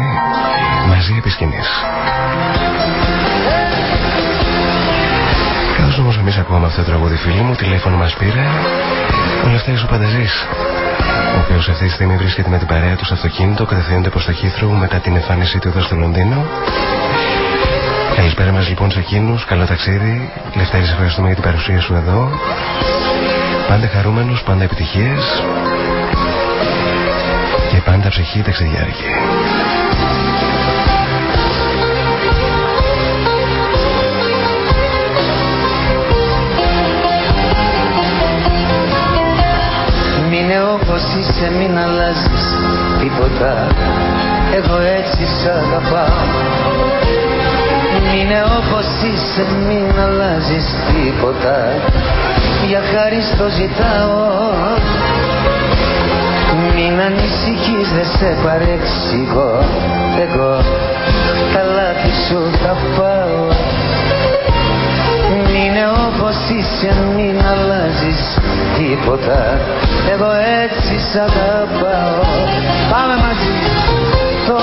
η Άλκιστη, μαζί επί σκηνής. Καθώς όμως εμείς ακούμε αυτό το τραγούδι φίλοι μου, τηλέφωνο μας πήρε ο Λευτέρης ο Πανταζής, ο οποίος αυτή τη στιγμή βρίσκεται με την παρέα του στο αυτοκίνητο, κατευθύνεται προς το Χήθρου μετά την εμφάνισή του εδώ στο Λονδίνο. Καλησπέρα μας λοιπόν σε εκείνους, καλό ταξίδι. Λευτέρη, σε ευχαριστούμε για την παρουσία σου εδώ. Πάντα χαρούμενος, πάντα επιτυχίες και πάντα ψυχή ταξιδιάρικη. Μείνε όπως είσαι μην αλλάζεις τίποτα. Εγώ έτσι σ' αγαπάω. Μείνε όπως είσαι μην αλλάζεις τίποτα. Για χάρη στο ζητάω. Μην ανησυχείς δεν σε παρεξηγώ. Εγώ τα λάθη σου θα πάω. Μείνε όπως είσαι μην αλλάζεις τίποτα. Εγώ έτσι σ' αγαπάω. Πάμε μαζί. Το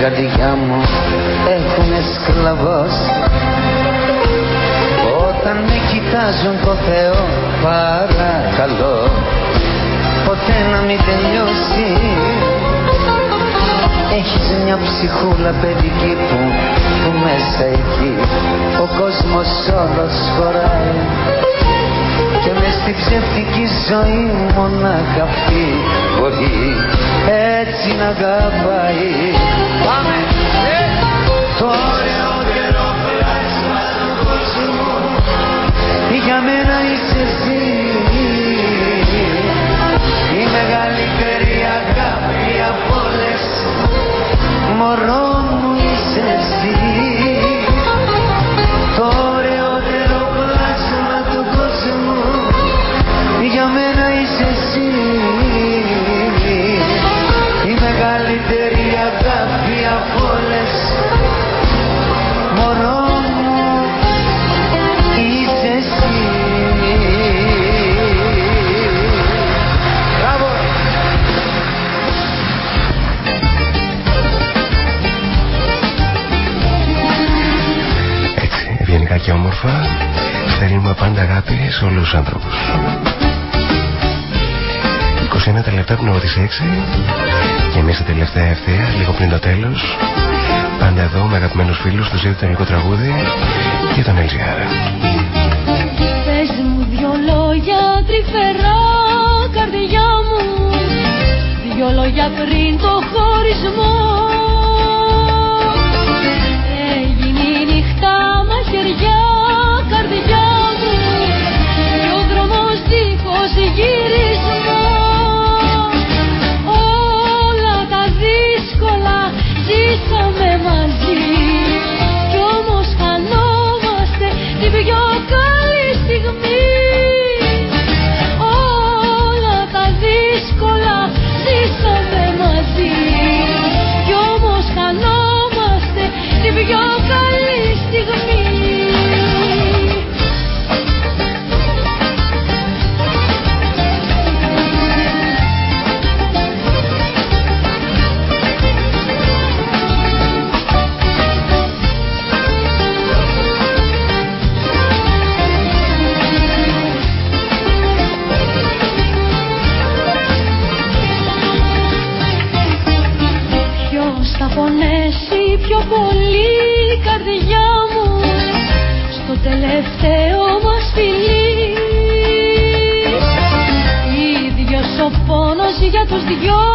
καρδιά μου έχουνε σκλαβώσει Όταν με κοιτάζουν το Θεό παρακαλώ ποτέ να μην τελειώσει. Έχεις μια ψυχούλα παιδική που, που μέσα εκεί ο κόσμος όλος χωράει. Και μες στη ψευτική ζωή μονάχα αυτή μπορεί έτσι να αγαπάει Πάμε! Ε! Το ωραιότερο πλάσμα του κόσμου για μένα είσαι εσύ η μεγαλύτερη αγάπη από όλες μωρό μου είσαι εσύ και όμορφα, στέλνουμε πάντα αγάπη σε όλους τους άνθρωπους. 21 τα λεπτά πριν από τις 6 και εμείς την τελευταία ευθεία, λίγο πριν το τέλος, πάντα εδώ με αγαπημένους φίλους τους ζήτητο ελληνικό τραγούδι και τον LGR. Πες μου δυο λόγια τρυφερά καρδιά μου. Δυο λόγια πριν το χωρισμό δίχως για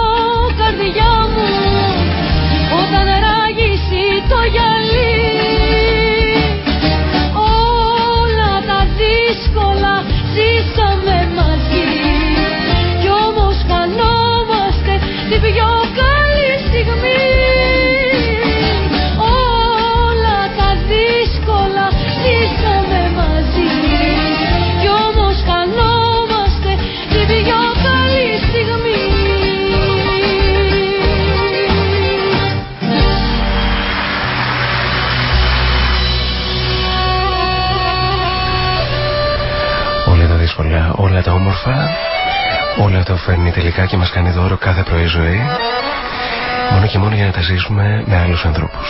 φέρνει τελικά και μας κάνει δώρο κάθε πρωί ζωή. Μόνο και μόνο για να τα ζήσουμε με άλλους ανθρώπους.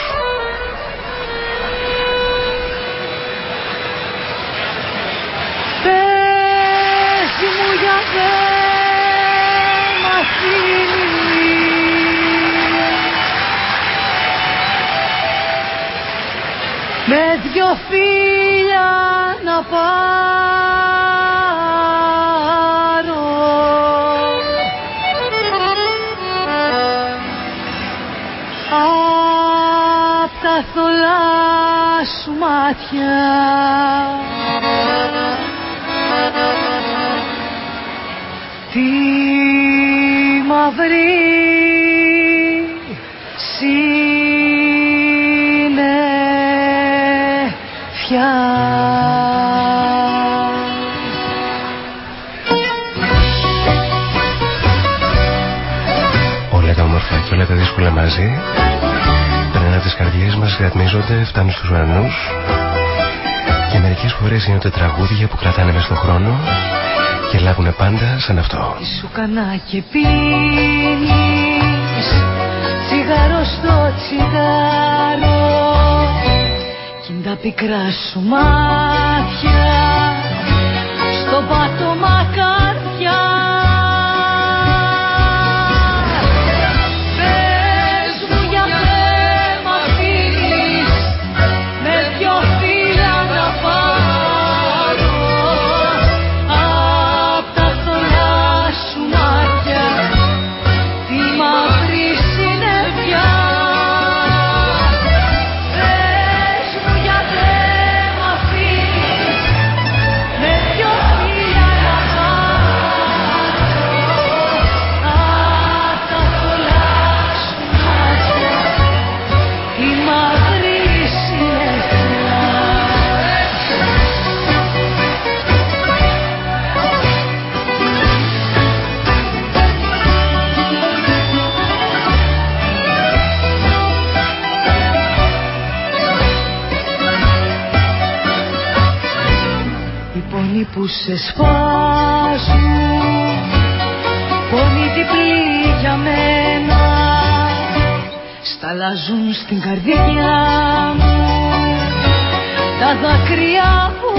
Πες μου για δε μ' αφήνεις Με δυο φίλια να πάρω σου μάτια. Τη μαύρη συννεφιά Όλα τα όμορφα. Και όλα τα δύσκολα μαζί. περνάνε από τις καρδιές μας, ρυθμίζονται, φτάνουν στους ουρανούς και μερικές φορές γίνονται τραγούδια που κρατάνε μες στον χρόνο και λάβουν πάντα σαν αυτό. Τι σου κανά και πίνεις Τσιγάρο στο τσιγάρο Κι είναι τα πικρά σου μάτια πόνοι που σε σφάζουν Πόνοι διπλοί για μένα. Σταλάζουν στην καρδιά μου. Τα δάκρυα που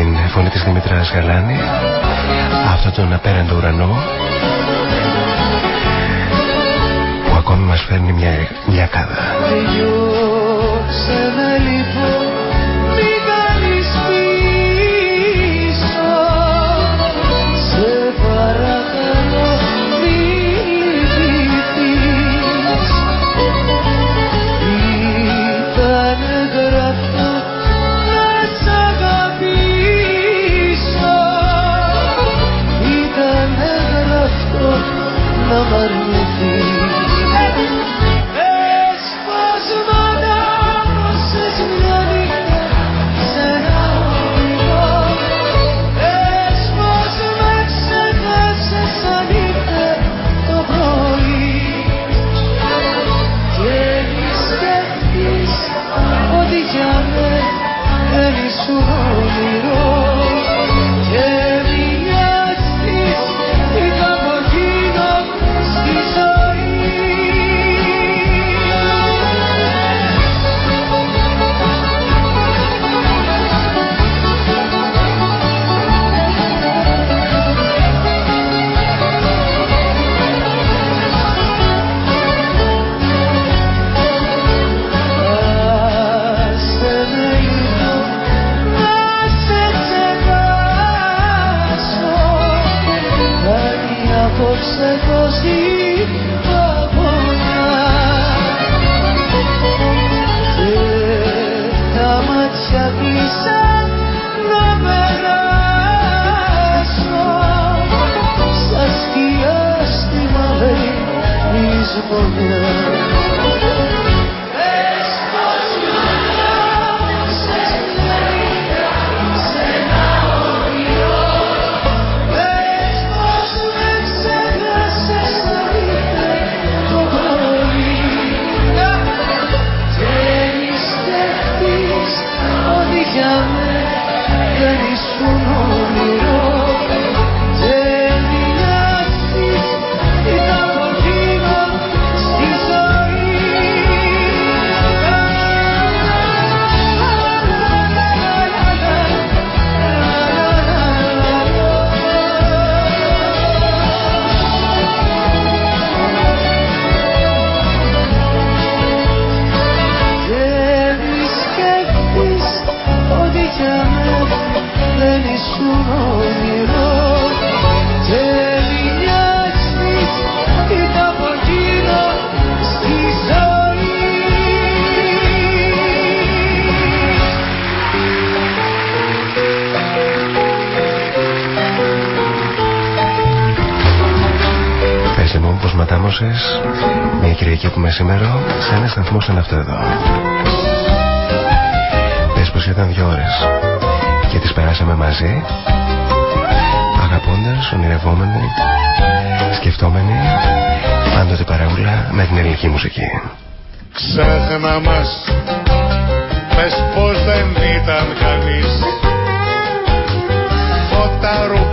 την φωνή της Δημητράς Γαλάνη αυτό τον απέραντο ουρανό που ακόμη μας φέρνει μια, μια κάδα.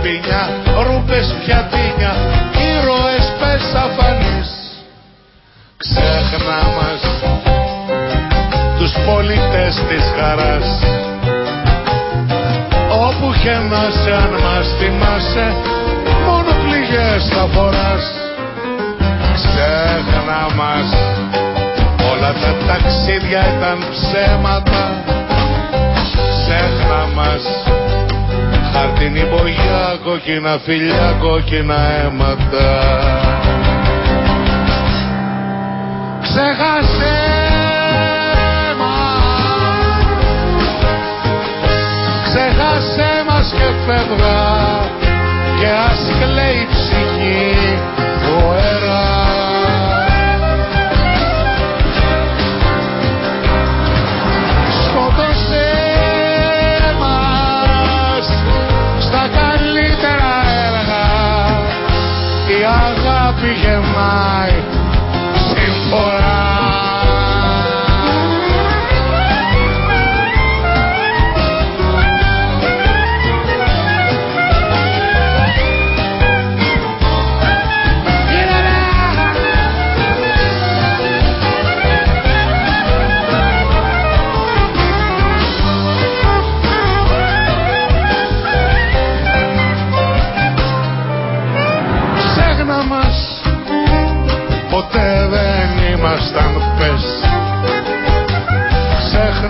Φώτα ρουπινιά, ρούπες πιατίνια, ήρωες πες αφανείς Ξέχνα μας, τους πολίτες της χαράς. Όπου χαινάσαι αν μας θυμάσαι, μόνο πληγές θα φοράς. Ξέχνα μας, όλα τα ταξίδια ήταν ψέματα. Ξέχνα μας, χαρτινή μπογιά, κόκκινα φιλιά, κόκκινα αίματα. Ξέχασε μας Ξέχασε μας και φεύγα και ας κλαίει η ψυχή του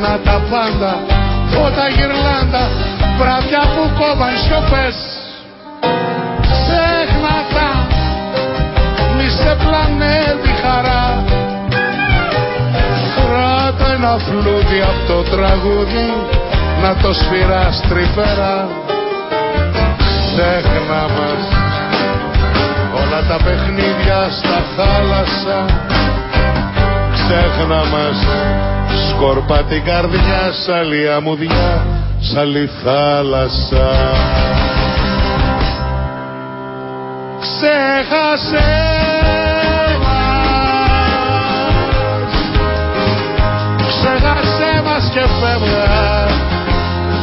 Ξέχνα τα πάντα, φώτα γυρλάντα, βράδια που κόβαν σιωπές. Ξέχνα τα, μη σε πλανεύει χαρά. Κράτα ένα φλούδι από το τραγούδι, να το σφυράς τρυφερά Ξέχνα μας όλα τα παιχνίδια στα θάλασσα Ξέχνα μας. Σκόρπα την καρδιά σ' άλλη αμμουδιά σ' άλλη θάλασσα. Ξέχασε μας. Ξέχασε μας και φεύγα.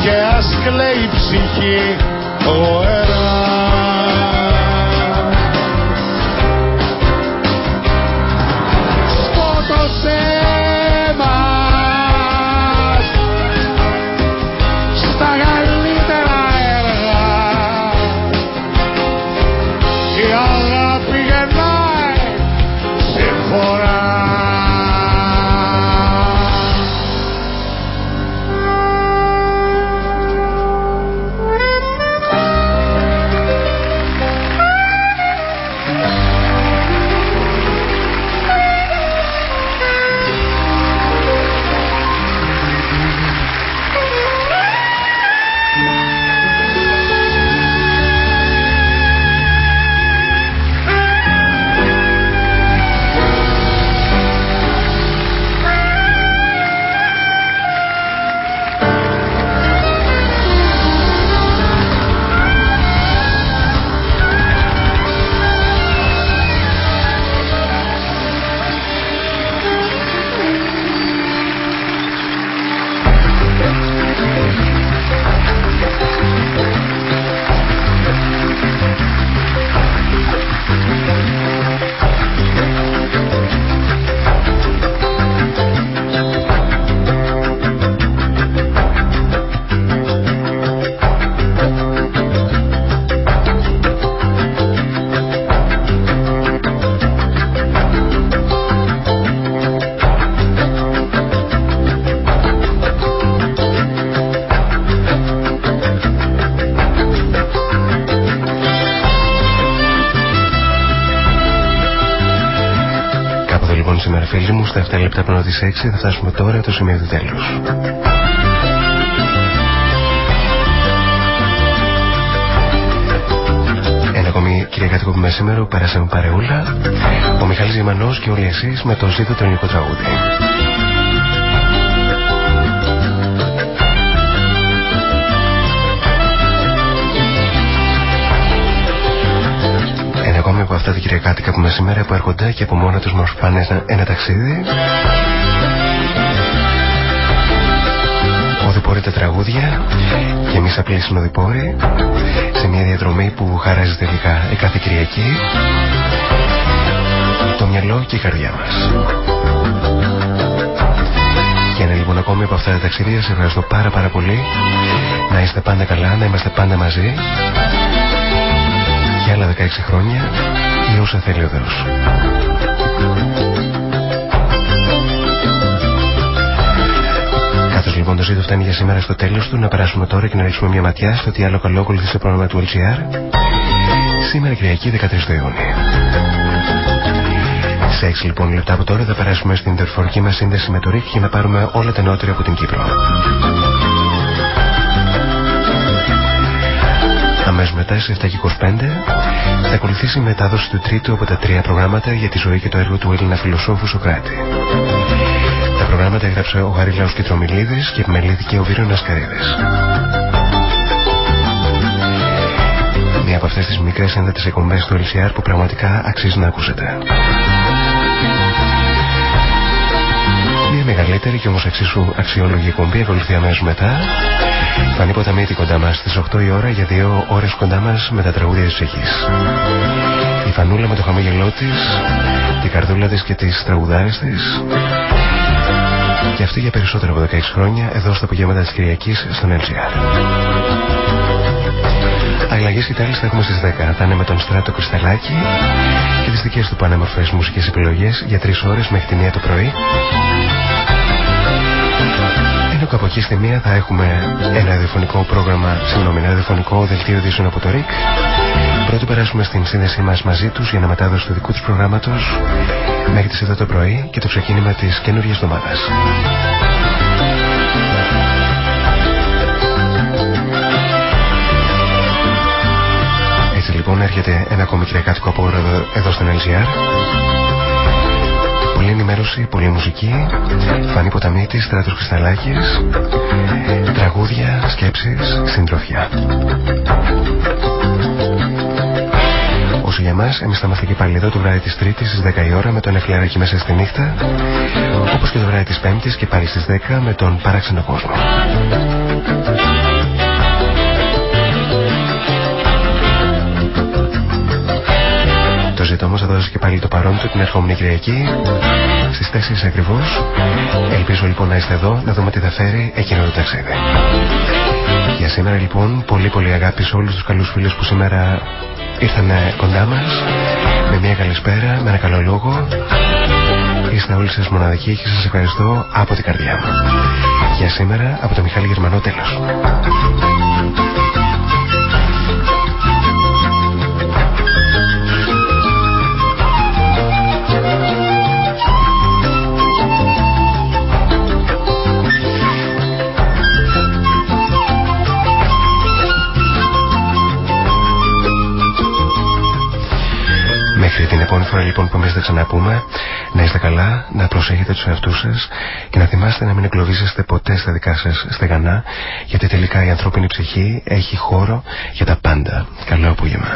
Και ας κλαίει η ψυχή ο αέρας λεπτά πάνω τις 6 θα φτάσουμε τώρα το σημείο του τέλους. Ένα ακόμη κυριακάτικο που με σήμερα πέρασαμε παρεούλα ο Μιχάλης Γεμανός και όλοι εσείς με το ζήτο το ελληνικό τραγούδι. Από αυτά τα κυριακάτικα που σήμερα που έρχονται και από μόνα τους μας πάνε ένα, ένα ταξίδι. Οδηπόροι τα τραγούδια και εμείς απλοί συνοδηπόροι σε μια διαδρομή που χαράζει τελικά η κάθε Κυριακή. Το μυαλό και η καρδιά μας. Και ένα λοιπόν ακόμη από αυτά τα ταξίδια σε ευχαριστώ πάρα πάρα πολύ. Να είστε πάντα καλά, να είμαστε πάντα μαζί για άλλα 16 χρόνια ή όσα θέλει ο Θεός. Καθώς λοιπόν το ζήτο φτάνει για σήμερα στο τέλος του, να περάσουμε τώρα και να ρίξουμε μια ματιά στο τι άλλο καλό ακολουθεί στο πρόγραμμα του LGR. Σήμερα Κυριακή 13 του Ιούνιου. Σε 6 λοιπόν λεπτά από τώρα θα περάσουμε στην τερφορική μας σύνδεση με το ΡΙΚ για να πάρουμε όλα τα νεότερα από την Κύπρο. Αμέσω μετά στι 7.25 θα ακολουθήσει η μετάδοση του τρίτου από τα τρία προγράμματα για τη ζωή και το έργο του Έλληνα φιλοσόφου Σοκράτη. Τα προγράμματα έγραψε ο Γαρίλαος Κιτρομιλίδης και επιμελήθηκε ο Βίρονας Καρίδης. Μία από αυτές τις μικρές έντατες εκπομπές του LCR που πραγματικά αξίζει να ακούσετε. Μία μεγαλύτερη και όμως εξίσου αξιόλογη εκπομπή ακολουθεί αμέσως μετά Φανή Ποταμίτη κοντά μας στις 8 η ώρα για δύο ώρες κοντά μας με τα τραγούδια της ψυχής. Η Φανούλα με το χαμόγελό της, την καρδούλα της και τις τραγουδάρες της. Και αυτή για περισσότερο από 16 χρόνια εδώ στα απογεύματα της Κυριακής στον LGR. Αλλαγές Ιταλίε θα έχουμε στις 10. Θα είναι με τον Στράτο Κρυσταλάκη και τις δικές του πανέμορφες μουσικές επιλογές για 3 ώρες μέχρι τη 1 το πρωί. Ενώ από εκεί στη μία θα έχουμε ένα ραδιοφωνικό πρόγραμμα, συγγνώμη, ένα ραδιοφωνικό δελτίο ειδήσεων από το ΡΙΚ. Πρώτο περάσουμε στην σύνδεσή μας μαζί τους για να μετάδοση του δικού τους προγράμματος μέχρι τις 7 το πρωί και το ξεκίνημα της καινούργιας εβδομάδας. Έτσι λοιπόν έρχεται ένα ακόμη κυριακάτικο απόγευμα εδώ στον LGR Πολλή ενημέρωση, πολλή μουσική. Φανή Ποταμίτη, Στράτος Κρυσταλάκης. Τραγούδια, σκέψεις, συντροφιά. Όσο για μας, εμείς θα είμαστε και πάλι εδώ το βράδυ της Τρίτης στις 10 η ώρα με τον Εφλιαράκι μέσα στη νύχτα όπως και το βράδυ της Πέμπτης και πάλι στις 10 με τον Παράξενο Κόσμο ζητώ όμως θα δώσει και πάλι το παρόν του την ερχόμενη Κυριακή στις 4 ακριβώς. Ελπίζω λοιπόν να είστε εδώ να δούμε τι θα φέρει εκείνο το ταξίδι. Για σήμερα λοιπόν πολύ πολύ αγάπη σε όλους τους καλούς φίλους που σήμερα ήρθαν κοντά μας με μια καλησπέρα, με ένα καλό λόγο. Είστε όλοι σας μοναδικοί και σας ευχαριστώ από την καρδιά μου. Για σήμερα από το Μιχάλη Γερμανό τέλος. Την επόμενη φορά λοιπόν που εμείς θα ξαναπούμε, να είστε καλά, να προσέχετε τους εαυτούς σας και να θυμάστε να μην εγκλωβίζεστε ποτέ στα δικά σας στεγανά, γιατί τελικά η ανθρώπινη ψυχή έχει χώρο για τα πάντα. Καλό απόγευμα.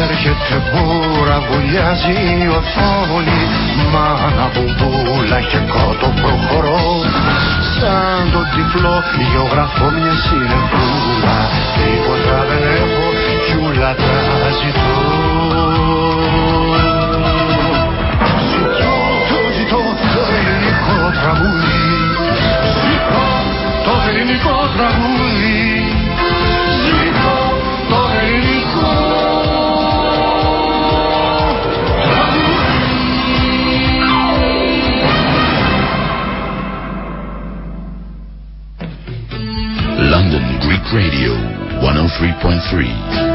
Έρχεται μπούρα, βουλιάζει η οθόνη Μάνα μπουμπούλα και κότο προχωρώ Σαν τον τυφλό γεωγραφώ μια συνεφούλα. Τίποτα δεν έχω κι ούλα τα ζητώ. Ζητώ, το ζητώ το ελληνικό τραγούδι. Ζητώ το ελληνικό τραγούδι Greek Radio 103.3